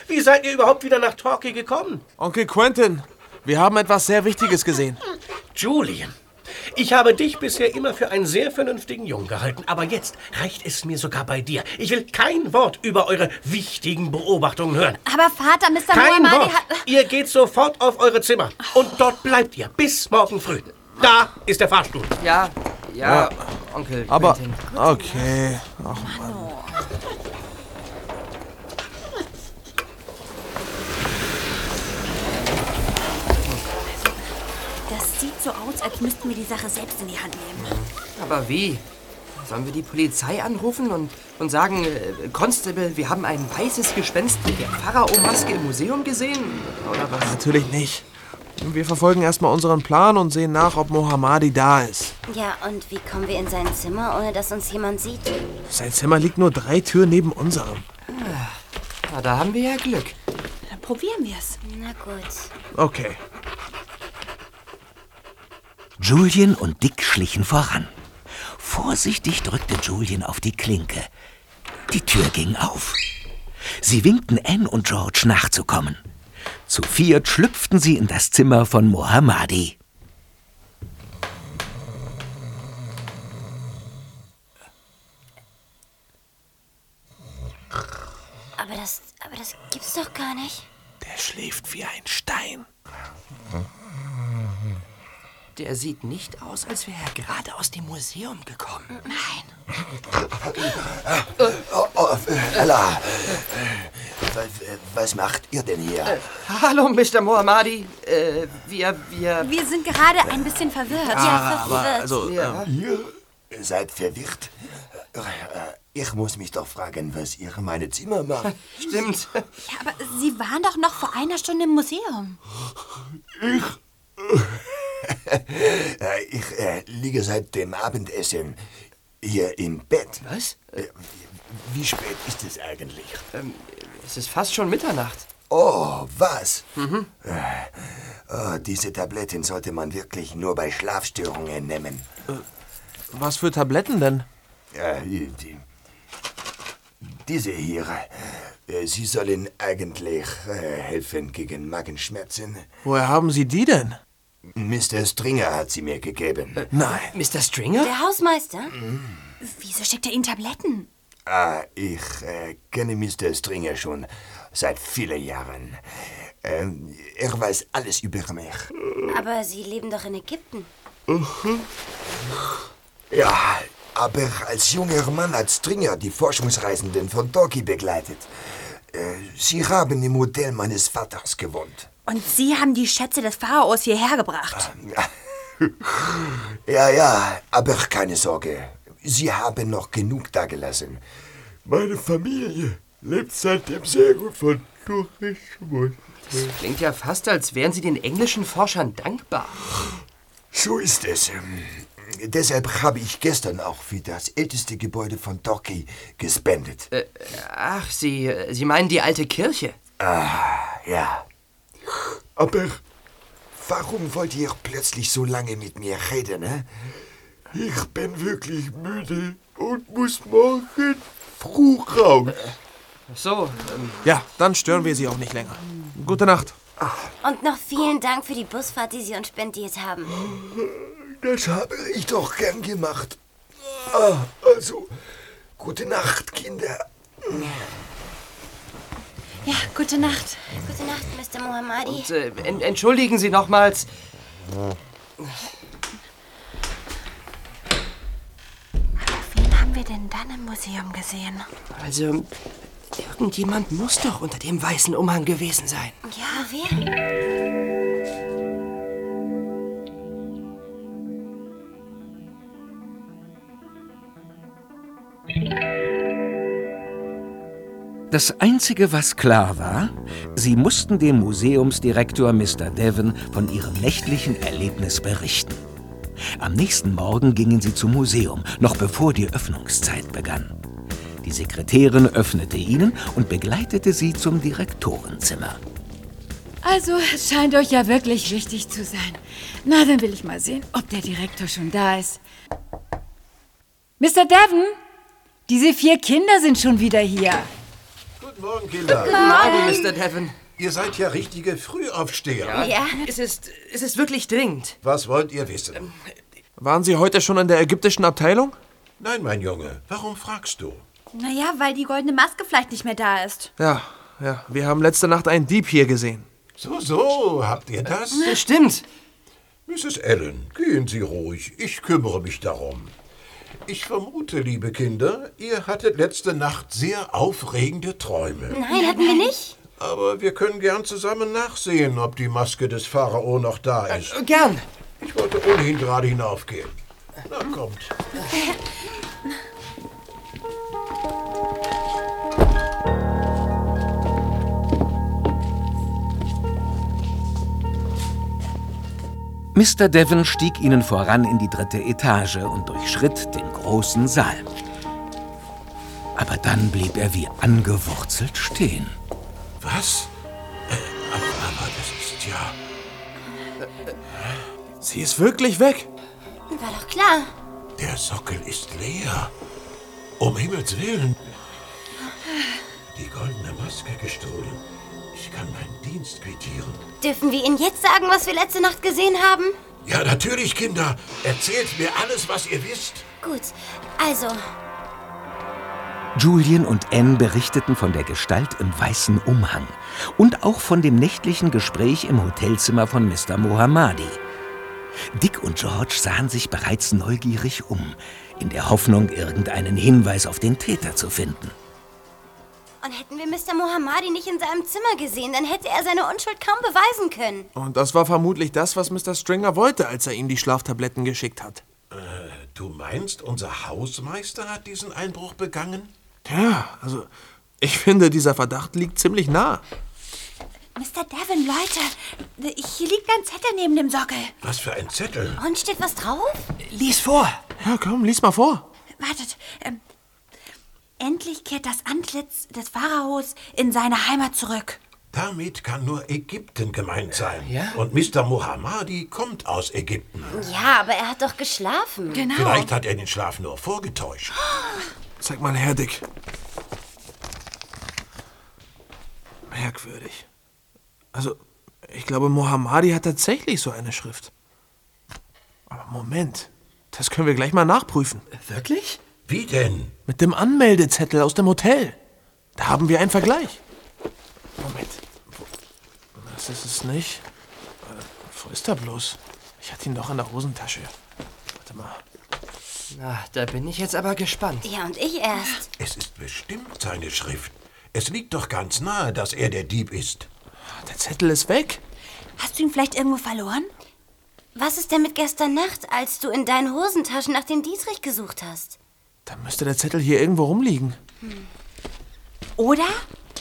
Wie seid ihr überhaupt wieder nach Torquay gekommen? Onkel Quentin, wir haben etwas sehr Wichtiges gesehen. Julian, ich habe dich bisher immer für einen sehr vernünftigen Jungen gehalten, aber jetzt reicht es mir sogar bei dir. Ich will kein Wort über eure wichtigen Beobachtungen hören. Aber Vater, Mr. Kein Mohammadi Wort. hat... Ihr geht sofort auf eure Zimmer und dort bleibt ihr bis morgen früh. Da ist der Fahrstuhl. Ja, ja, Onkel Aber, Quentin. okay. Ach, Mann. Sieht so aus, als müssten wir die Sache selbst in die Hand nehmen. Aber wie? Sollen wir die Polizei anrufen und, und sagen, äh, Constable, wir haben ein weißes Gespenst mit der Pharao-Maske im Museum gesehen? Oder was? Natürlich nicht. Wir verfolgen erstmal unseren Plan und sehen nach, ob Mohammadi da ist. Ja, und wie kommen wir in sein Zimmer, ohne dass uns jemand sieht? Sein Zimmer liegt nur drei Türen neben unserem. Na, da haben wir ja Glück. Dann probieren wir es. Na gut. Okay. Julian und Dick schlichen voran. Vorsichtig drückte Julian auf die Klinke. Die Tür ging auf. Sie winkten Anne und George nachzukommen. Zu viert schlüpften sie in das Zimmer von Mohammadi. Aber das, aber das gibt's doch gar nicht. Der schläft wie ein Stein. Der sieht nicht aus, als wäre er gerade aus dem Museum gekommen. Nein. Oh, oh, Ella, was, macht ihr denn hier? Hallo, Mr. Mohammadi. Äh, wir, wir... Wir sind gerade ein bisschen verwirrt. Ja, aber also, Ja. Ihr seid verwirrt? Äh, Ich muss mich doch fragen, was ihr in meinem Zimmer macht. Stimmt. Ja, aber Sie waren doch noch vor einer Stunde im Museum. Äh, Ich äh, liege seit dem Abendessen hier im Bett. Was? Äh, Wie spät ist es eigentlich? Ähm, es ist fast schon Mitternacht. Oh, was? Mhm. Oh, diese Tabletten sollte man wirklich nur bei Schlafstörungen nehmen. Was für Tabletten denn? Ja, die, diese hier. äh, Sie sollen eigentlich äh, helfen gegen Magenschmerzen. Woher haben Sie die denn? Mr. Stringer hat sie mir gegeben. Nein. Mr. Stringer? Der Hausmeister? Wieso schickt er Ihnen Tabletten? Ah, ich äh, kenne Mr. Stringer schon seit vielen Jahren. Ähm, er weiß alles über mich. Aber Sie leben doch in Ägypten. Ja, aber als junger Mann hat Stringer die Forschungsreisenden von Toki begleitet. Äh, Sie haben im Hotel meines Vaters gewohnt. Und Sie haben die Schätze des Pharaos hierher gebracht. Ja, ja, aber keine Sorge. Sie haben noch genug dagelassen. Meine Familie lebt seitdem sehr gut von Tourismus. Klingt ja fast, als wären Sie den englischen Forschern dankbar. So ist es. Ähm, Deshalb habe ich gestern auch für das älteste Gebäude von Torquay gespendet. Äh, ach, Sie, Sie meinen die alte Kirche? Ah, ja. Aber warum wollt ihr plötzlich so lange mit mir reden, ne? Ich bin wirklich müde und muss morgen früh raus. So, ähm, Ja, dann stören wir Sie auch nicht länger. Gute Nacht. Und noch vielen Dank für die Busfahrt, die Sie uns spendiert haben. Das habe ich doch gern gemacht. Ah, also, gute Nacht, Kinder. Ja, gute Nacht. Gute Nacht, Mr. Mohammadi. und, äh, en entschuldigen Sie nochmals. Wen haben wir denn dann im Museum gesehen? Also, irgendjemand muss doch unter dem weißen Umhang gewesen sein. Ja, wer? Das Einzige, was klar war, sie mussten dem Museumsdirektor Mr. Devon von ihrem nächtlichen Erlebnis berichten. Am nächsten Morgen gingen sie zum Museum, noch bevor die Öffnungszeit begann. Die Sekretärin öffnete ihnen und begleitete sie zum Direktorenzimmer. Also, es scheint euch ja wirklich wichtig zu sein. Na, dann will ich mal sehen, ob der Direktor schon da ist. Mr. Devon, diese vier Kinder sind schon wieder hier. Guten Morgen, Kinder. Guten Morgen, Mr. Devon. Ihr seid ja richtige Frühaufsteher. Ja. Es ist, es ist wirklich dringend. Was wollt ihr wissen? Waren Sie heute schon in der ägyptischen Abteilung? Nein, mein Junge. Warum fragst du? Naja, weil die goldene Maske vielleicht nicht mehr da ist. Ja, ja. Wir haben letzte Nacht einen Dieb hier gesehen. So, so, habt ihr das? Stimmt. Mrs. Allen, gehen Sie ruhig. Ich kümmere mich darum. Ich vermute, liebe Kinder, ihr hattet letzte Nacht sehr aufregende Träume. Nein, hatten wir nicht. Aber wir können gern zusammen nachsehen, ob die Maske des Pharao noch da ist. Gern. Ich wollte ohnehin gerade hinaufgehen. Na, kommt. Mr. Devon stieg ihnen voran in die dritte Etage und durchschritt den großen Saal. Aber dann blieb er wie angewurzelt stehen. Was? Äh, aber, aber das ist ja... Sie ist wirklich weg. War doch klar. Der Sockel ist leer. Um Himmels Willen. Die goldene Maske gestohlen. Ich kann meinen Dienst quittieren. Dürfen wir Ihnen jetzt sagen, was wir letzte Nacht gesehen haben? Ja, natürlich, Kinder. Erzählt mir alles, was ihr wisst. Gut, also, Julian und Anne berichteten von der Gestalt im weißen Umhang und auch von dem nächtlichen Gespräch im Hotelzimmer von Mr. Mohammadi. Dick und George sahen sich bereits neugierig um, in der Hoffnung, irgendeinen Hinweis auf den Täter zu finden. Und hätten wir Mr. Mohammadi nicht in seinem Zimmer gesehen, dann hätte er seine Unschuld kaum beweisen können. Und das war vermutlich das, was Mr. Stringer wollte, als er ihm die Schlaftabletten geschickt hat. Du meinst, unser Hausmeister hat diesen Einbruch begangen? Ja, also ich finde, dieser Verdacht liegt ziemlich nah. Mr. Devon, Leute, hier liegt ein Zettel neben dem Sockel. Was für ein Zettel. Und steht was drauf? Lies vor. Ja, komm, lies mal vor. Wartet, ähm, endlich kehrt das Antlitz des Pharaos in seine Heimat zurück. Damit kann nur Ägypten gemeint sein. Ja? Und Mr. Mohammadi kommt aus Ägypten. Ja, aber er hat doch geschlafen. Genau. Vielleicht hat er den Schlaf nur vorgetäuscht. Zeig mal her, Dick. Merkwürdig. Also, ich glaube, Mohammadi hat tatsächlich so eine Schrift. Aber Moment, das können wir gleich mal nachprüfen. Wirklich? Wie denn? Mit dem Anmeldezettel aus dem Hotel. Da haben wir einen Vergleich. Moment. Das ist es nicht. Äh, Wo ist er bloß? Ich hatte ihn doch in der Hosentasche. Warte mal. Na, da bin ich jetzt aber gespannt. Ja, und ich erst. Es ist bestimmt seine Schrift. Es liegt doch ganz nahe, dass er der Dieb ist. Der Zettel ist weg. Hast du ihn vielleicht irgendwo verloren? Was ist denn mit gestern Nacht, als du in deinen Hosentaschen nach dem Dietrich gesucht hast? Dann müsste der Zettel hier irgendwo rumliegen. Oder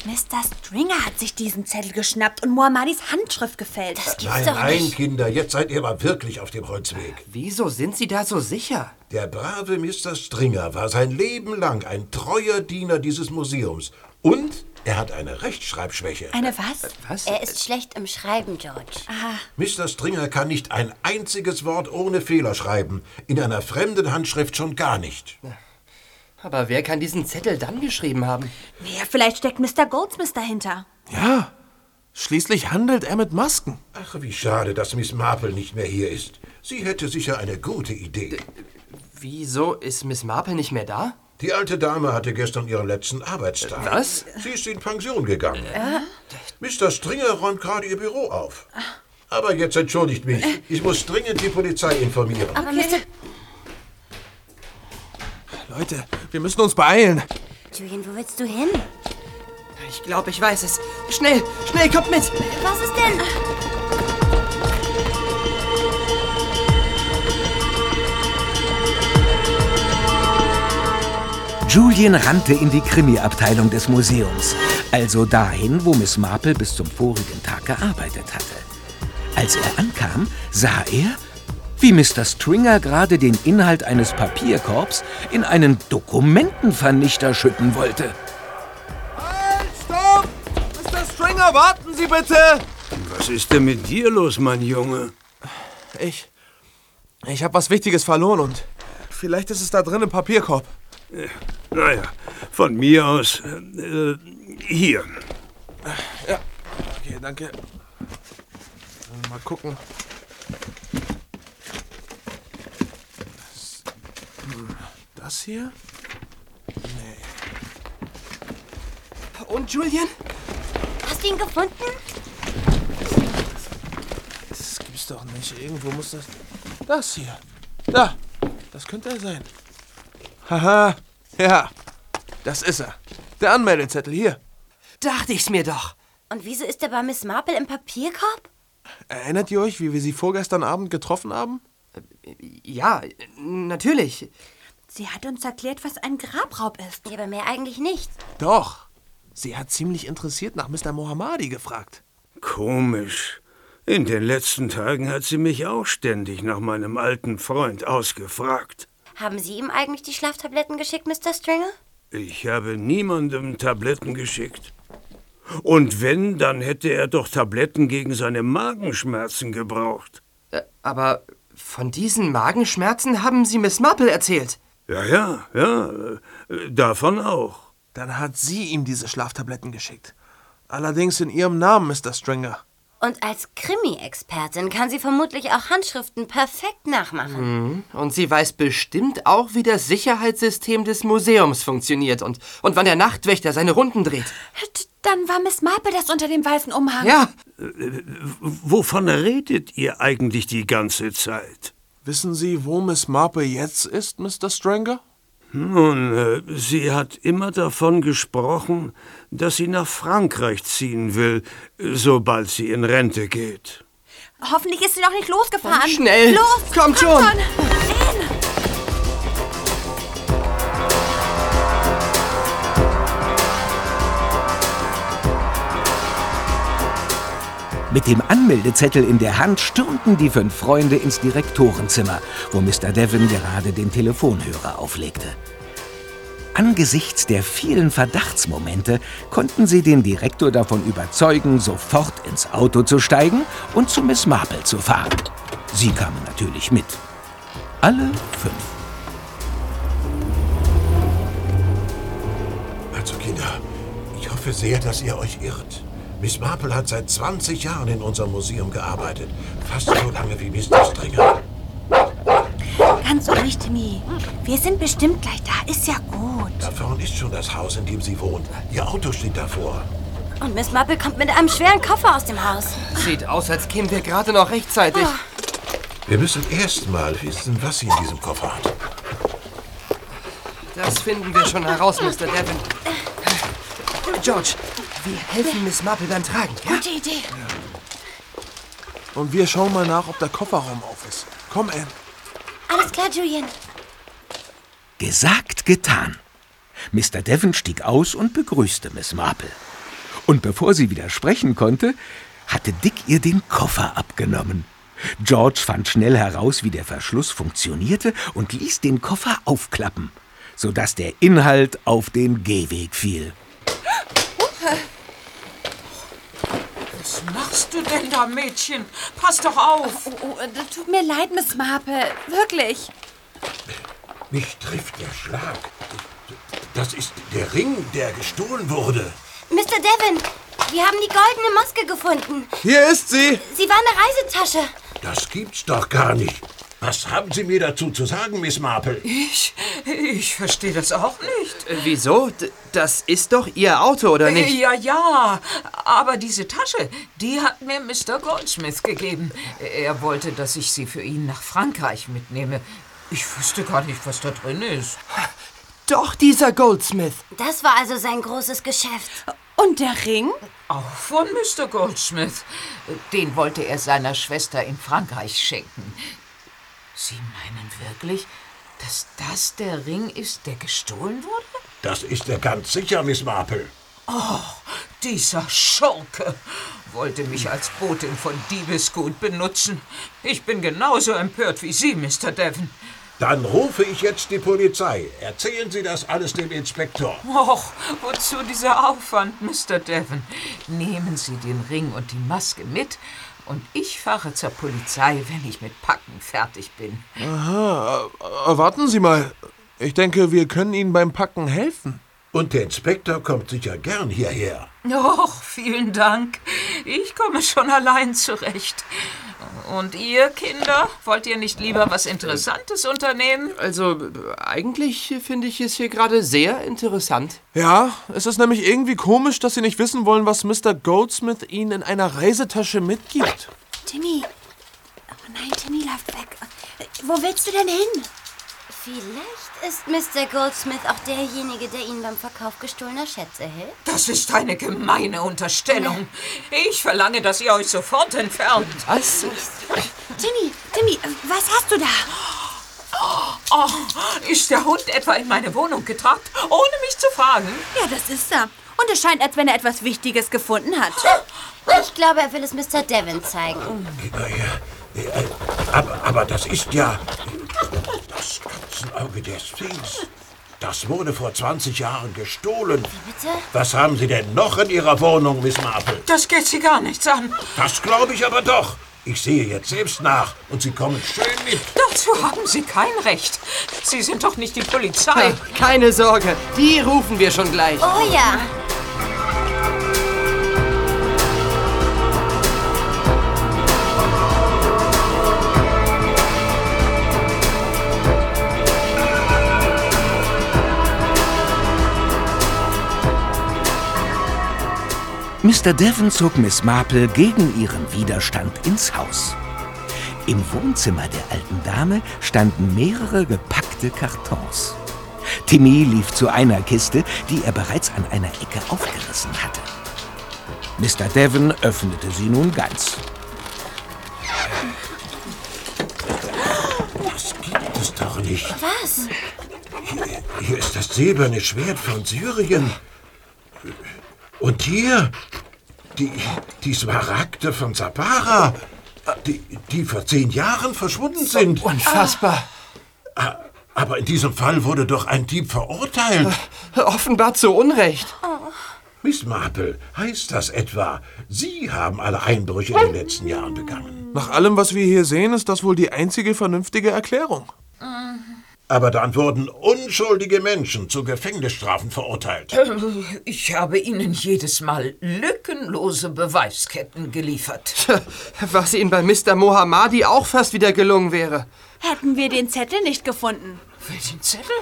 Mr. Stringer hat sich diesen Zettel geschnappt und Mohammadis Handschrift gefällt. Das Nein, nein, Kinder, jetzt seid ihr aber wirklich auf dem Holzweg. Wieso sind Sie da so sicher? Der brave Mr. Stringer war sein Leben lang ein treuer Diener dieses Museums. Und er hat eine Rechtschreibschwäche. Eine was? Was? Er ist schlecht im Schreiben, George. Aha. Mr. Stringer kann nicht ein einziges Wort ohne Fehler schreiben. In einer fremden Handschrift schon gar nicht. Aber wer kann diesen Zettel dann geschrieben haben? Wer vielleicht steckt Mr. Goldsmith dahinter? Ja. Schließlich handelt er mit Masken. Ach, wie schade, dass Miss Marple nicht mehr hier ist. Sie hätte sicher eine gute Idee. Wieso ist Miss Marple nicht mehr da? Die alte Dame hatte gestern ihren letzten Arbeitstag. Was? Sie ist in Pension gegangen. Mr. Stringer räumt gerade ihr Büro auf. Aber jetzt entschuldigt mich. Ich muss dringend die Polizei informieren. Aber Mr. Leute, wir müssen uns beeilen. Julian, wo willst du hin? Ich glaube, ich weiß es. Schnell, schnell, kommt mit! Was ist denn? Julian rannte in die Krimi-Abteilung des Museums, also dahin, wo Miss Marple bis zum vorigen Tag gearbeitet hatte. Als er ankam, sah er, wie Mr. Stringer gerade den Inhalt eines Papierkorbs in einen Dokumentenvernichter schütten wollte. Stopp! Mr. Stringer, warten Sie bitte! Was ist denn mit dir los, mein Junge? Ich. Ich habe was Wichtiges verloren und vielleicht ist es da drin im Papierkorb. Äh, Naja, von mir aus. Äh, hier. Ja. Okay, danke. Mal gucken. Das, hm, das hier? Nee. Und Julian? Hast du ihn gefunden? Das gibt's doch nicht. Irgendwo muss das. Das hier. Da. Das könnte er sein. Haha. Ja. Das ist er. Der Anmeldezettel hier. Dachte ich's mir doch. Und wieso ist er bei Miss Marple im Papierkorb? Erinnert ihr euch, wie wir sie vorgestern Abend getroffen haben? Ja, natürlich. Sie hat uns erklärt, was ein Grabraub ist. Ja, aber mehr eigentlich nicht. Doch. Sie hat ziemlich interessiert nach Mr. Mohammadi gefragt. Komisch. In den letzten Tagen hat sie mich auch ständig nach meinem alten Freund ausgefragt. Haben Sie ihm eigentlich die Schlaftabletten geschickt, Mr. Stringer? Ich habe niemandem Tabletten geschickt. Und wenn, dann hätte er doch Tabletten gegen seine Magenschmerzen gebraucht. Äh, aber von diesen Magenschmerzen haben Sie Miss Marple erzählt. Ja, ja, ja, äh, davon auch. Dann hat sie ihm diese Schlaftabletten geschickt. Allerdings in ihrem Namen, Mr. Stringer. Und als Krimi-Expertin kann sie vermutlich auch Handschriften perfekt nachmachen. Mhm. Und sie weiß bestimmt auch, wie das Sicherheitssystem des Museums funktioniert und, und wann der Nachtwächter seine Runden dreht. Dann war Miss Marple das unter dem weißen Umhang. Ja. Äh, Wovon redet ihr eigentlich die ganze Zeit? Wissen Sie, wo Miss Marple jetzt ist, Mr. Stringer? Nun, äh, sie hat immer davon gesprochen, dass sie nach Frankreich ziehen will, sobald sie in Rente geht. Hoffentlich ist sie noch nicht losgefahren. Schnell. Los, Kommt schon. Mit dem Anmeldezettel in der Hand stürmten die fünf Freunde ins Direktorenzimmer, wo Mr. Devon gerade den Telefonhörer auflegte. Angesichts der vielen Verdachtsmomente konnten sie den Direktor davon überzeugen, sofort ins Auto zu steigen und zu Miss Marple zu fahren. Sie kamen natürlich mit. Alle fünf. Also Kinder, ich hoffe sehr, dass ihr euch irrt. Miss Marple hat seit 20 Jahren in unserem Museum gearbeitet. Fast so lange wie Mr. Stringer. Ganz ruhig, Timmy. Wir sind bestimmt gleich da. Ist ja gut. Da vorne ist schon das Haus, in dem sie wohnt. Ihr Auto steht davor. Und Miss Marple kommt mit einem schweren Koffer aus dem Haus. Sieht aus, als kämen wir gerade noch rechtzeitig. Wir müssen erst mal wissen, was sie in diesem Koffer hat. Das finden wir schon heraus, Mr. Devon. George, wir helfen Miss Marple beim Tragen. Ja? Gute Idee. Und wir schauen mal nach, ob der Kofferraum auf ist. Komm, Anne. Alles klar, Julian. Gesagt, getan. Mr. Devon stieg aus und begrüßte Miss Marple. Und bevor sie wieder sprechen konnte, hatte Dick ihr den Koffer abgenommen. George fand schnell heraus, wie der Verschluss funktionierte und ließ den Koffer aufklappen, sodass der Inhalt auf den Gehweg fiel. Was machst du denn da, Mädchen? Pass doch auf. Oh, oh, das tut mir leid, Miss Marple. Wirklich. Mich trifft der Schlag. Das ist der Ring, der gestohlen wurde. Mr. Devon, wir haben die goldene Maske gefunden. Hier ist sie. Sie war eine Reisetasche. Das gibt's doch gar nicht. Was haben Sie mir dazu zu sagen, Miss Marple? Ich, ich verstehe das auch nicht. Äh, wieso? D das ist doch Ihr Auto, oder nicht? Ja, ja, aber diese Tasche, die hat mir Mr. Goldsmith gegeben. Er wollte, dass ich sie für ihn nach Frankreich mitnehme. Ich wüsste gar nicht, was da drin ist. Doch, dieser Goldsmith. Das war also sein großes Geschäft. Und der Ring? Auch von Mr. Goldsmith. Den wollte er seiner Schwester in Frankreich schenken. Sie meinen wirklich, dass das der Ring ist, der gestohlen wurde? Das ist er ganz sicher, Miss Marple. Oh, dieser Schurke wollte mich als Botin von Diebesgut benutzen. Ich bin genauso empört wie Sie, Mr. Devon. Dann rufe ich jetzt die Polizei. Erzählen Sie das alles dem Inspektor. Och, wozu dieser Aufwand, Mr. Devon? Nehmen Sie den Ring und die Maske mit und ich fahre zur Polizei, wenn ich mit Packen fertig bin. Aha, äh, warten Sie mal. Ich denke, wir können Ihnen beim Packen helfen. Und der Inspektor kommt sicher gern hierher. Och, vielen Dank. Ich komme schon allein zurecht. Und ihr, Kinder, wollt ihr nicht lieber was Interessantes unternehmen? Also, eigentlich finde ich es hier gerade sehr interessant. Ja, es ist nämlich irgendwie komisch, dass Sie nicht wissen wollen, was Mr. Goldsmith Ihnen in einer Reisetasche mitgibt. Timmy. Oh nein, Timmy, lauf weg. Wo willst du denn hin? Vielleicht ist Mr. Goldsmith auch derjenige, der Ihnen beim Verkauf gestohlener Schätze hilft. Das ist eine gemeine Unterstellung. Ich verlange, dass ihr euch sofort entfernt. Was? Timmy, Timmy, was hast du da? Oh, ist der Hund etwa in meine Wohnung getrabt, ohne mich zu fragen? Ja, das ist er. Und es scheint, als wenn er etwas Wichtiges gefunden hat. Ich glaube, er will es Mr. Devon zeigen. Äh, Aber, aber das ist ja das Katzenauge der Sphinx. Das wurde vor 20 Jahren gestohlen. Bitte? Was haben Sie denn noch in Ihrer Wohnung, Miss Marple? Das geht Sie gar nichts an. Das glaube ich aber doch. Ich sehe jetzt selbst nach und Sie kommen schön mit. Dazu haben Sie kein Recht. Sie sind doch nicht die Polizei. Keine Sorge, die rufen wir schon gleich. Oh ja. Mr. Devon zog Miss Marple gegen ihren Widerstand ins Haus. Im Wohnzimmer der alten Dame standen mehrere gepackte Kartons. Timmy lief zu einer Kiste, die er bereits an einer Ecke aufgerissen hatte. Mr. Devon öffnete sie nun ganz. Das gibt es doch nicht. Was? Hier, hier ist das silberne Schwert von Syrien. Und hier die, die Smaragde von Sabara, die, die vor zehn Jahren verschwunden sind. Unfassbar. Ah, Aber in diesem Fall wurde doch ein Dieb verurteilt. Offenbar zu Unrecht. Miss Marple, heißt das etwa, Sie haben alle Einbrüche in den letzten Jahren begangen? Nach allem, was wir hier sehen, ist das wohl die einzige vernünftige Erklärung. Aber dann wurden unschuldige Menschen zu Gefängnisstrafen verurteilt. Ich habe Ihnen jedes Mal lückenlose Beweisketten geliefert. Was Ihnen bei Mr. Mohammadi auch fast wieder gelungen wäre. Hätten wir den Zettel nicht gefunden. Welchen Zettel?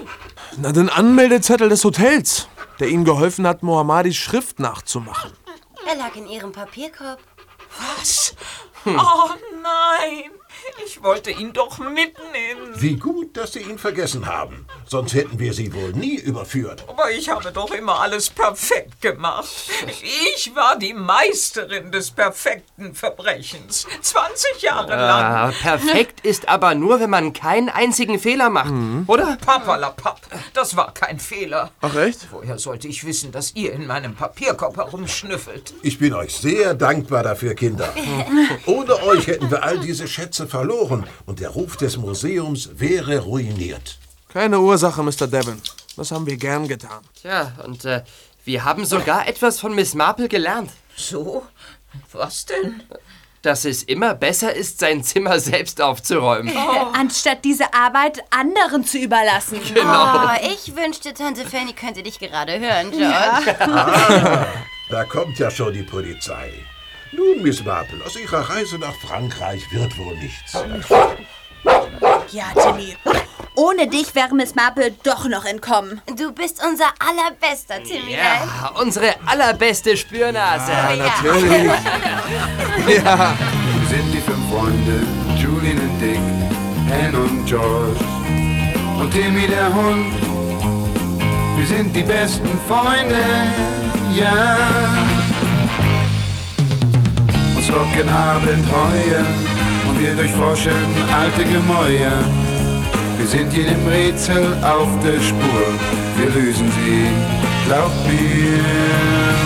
Na, den Anmeldezettel des Hotels, der Ihnen geholfen hat, Mohammadis Schrift nachzumachen. Er lag in Ihrem Papierkorb. Was? Hm. Oh nein! Ich wollte ihn doch mitnehmen. Wie gut, dass Sie ihn vergessen haben. Sonst hätten wir Sie wohl nie überführt. Aber ich habe doch immer alles perfekt gemacht. Ich war die Meisterin des perfekten Verbrechens. 20 Jahre lang. Ah, perfekt ist aber nur, wenn man keinen einzigen Fehler macht, oder? Papperlapapp, das war kein Fehler. Ach echt? Woher sollte ich wissen, dass ihr in meinem Papierkorb herumschnüffelt? Ich bin euch sehr dankbar dafür, Kinder. Ohne euch hätten wir all diese Schätze verloren und der Ruf des Museums wäre ruiniert. Keine Ursache, Mr. Devon. Das haben wir gern getan. Tja, und äh, wir haben sogar etwas von Miss Marple gelernt. So? Was denn? Dass es immer besser ist, sein Zimmer selbst aufzuräumen. Anstatt diese Arbeit anderen zu überlassen. Genau. Oh, ich wünschte, Tante Fanny könnte dich gerade hören, George. Ah, da kommt ja schon die Polizei. Nun, Miss Marple, aus Ihrer Reise nach Frankreich wird wohl nichts. Ja, Timmy. Ohne dich wäre Miss Marple doch noch entkommen. Du bist unser allerbester, Timmy. Ja, unsere allerbeste Spürnase. Ja, natürlich. ja. Wir sind die fünf Freunde, Julian und Dick, Anne und George und Timmy der Hund. Wir sind die besten Freunde, ja. Uns locken Abenteuer und wir durchforschen alte Gemäuer. Wir sind jedem Rätsel auf der Spur, wir lösen sie, glaubt mir.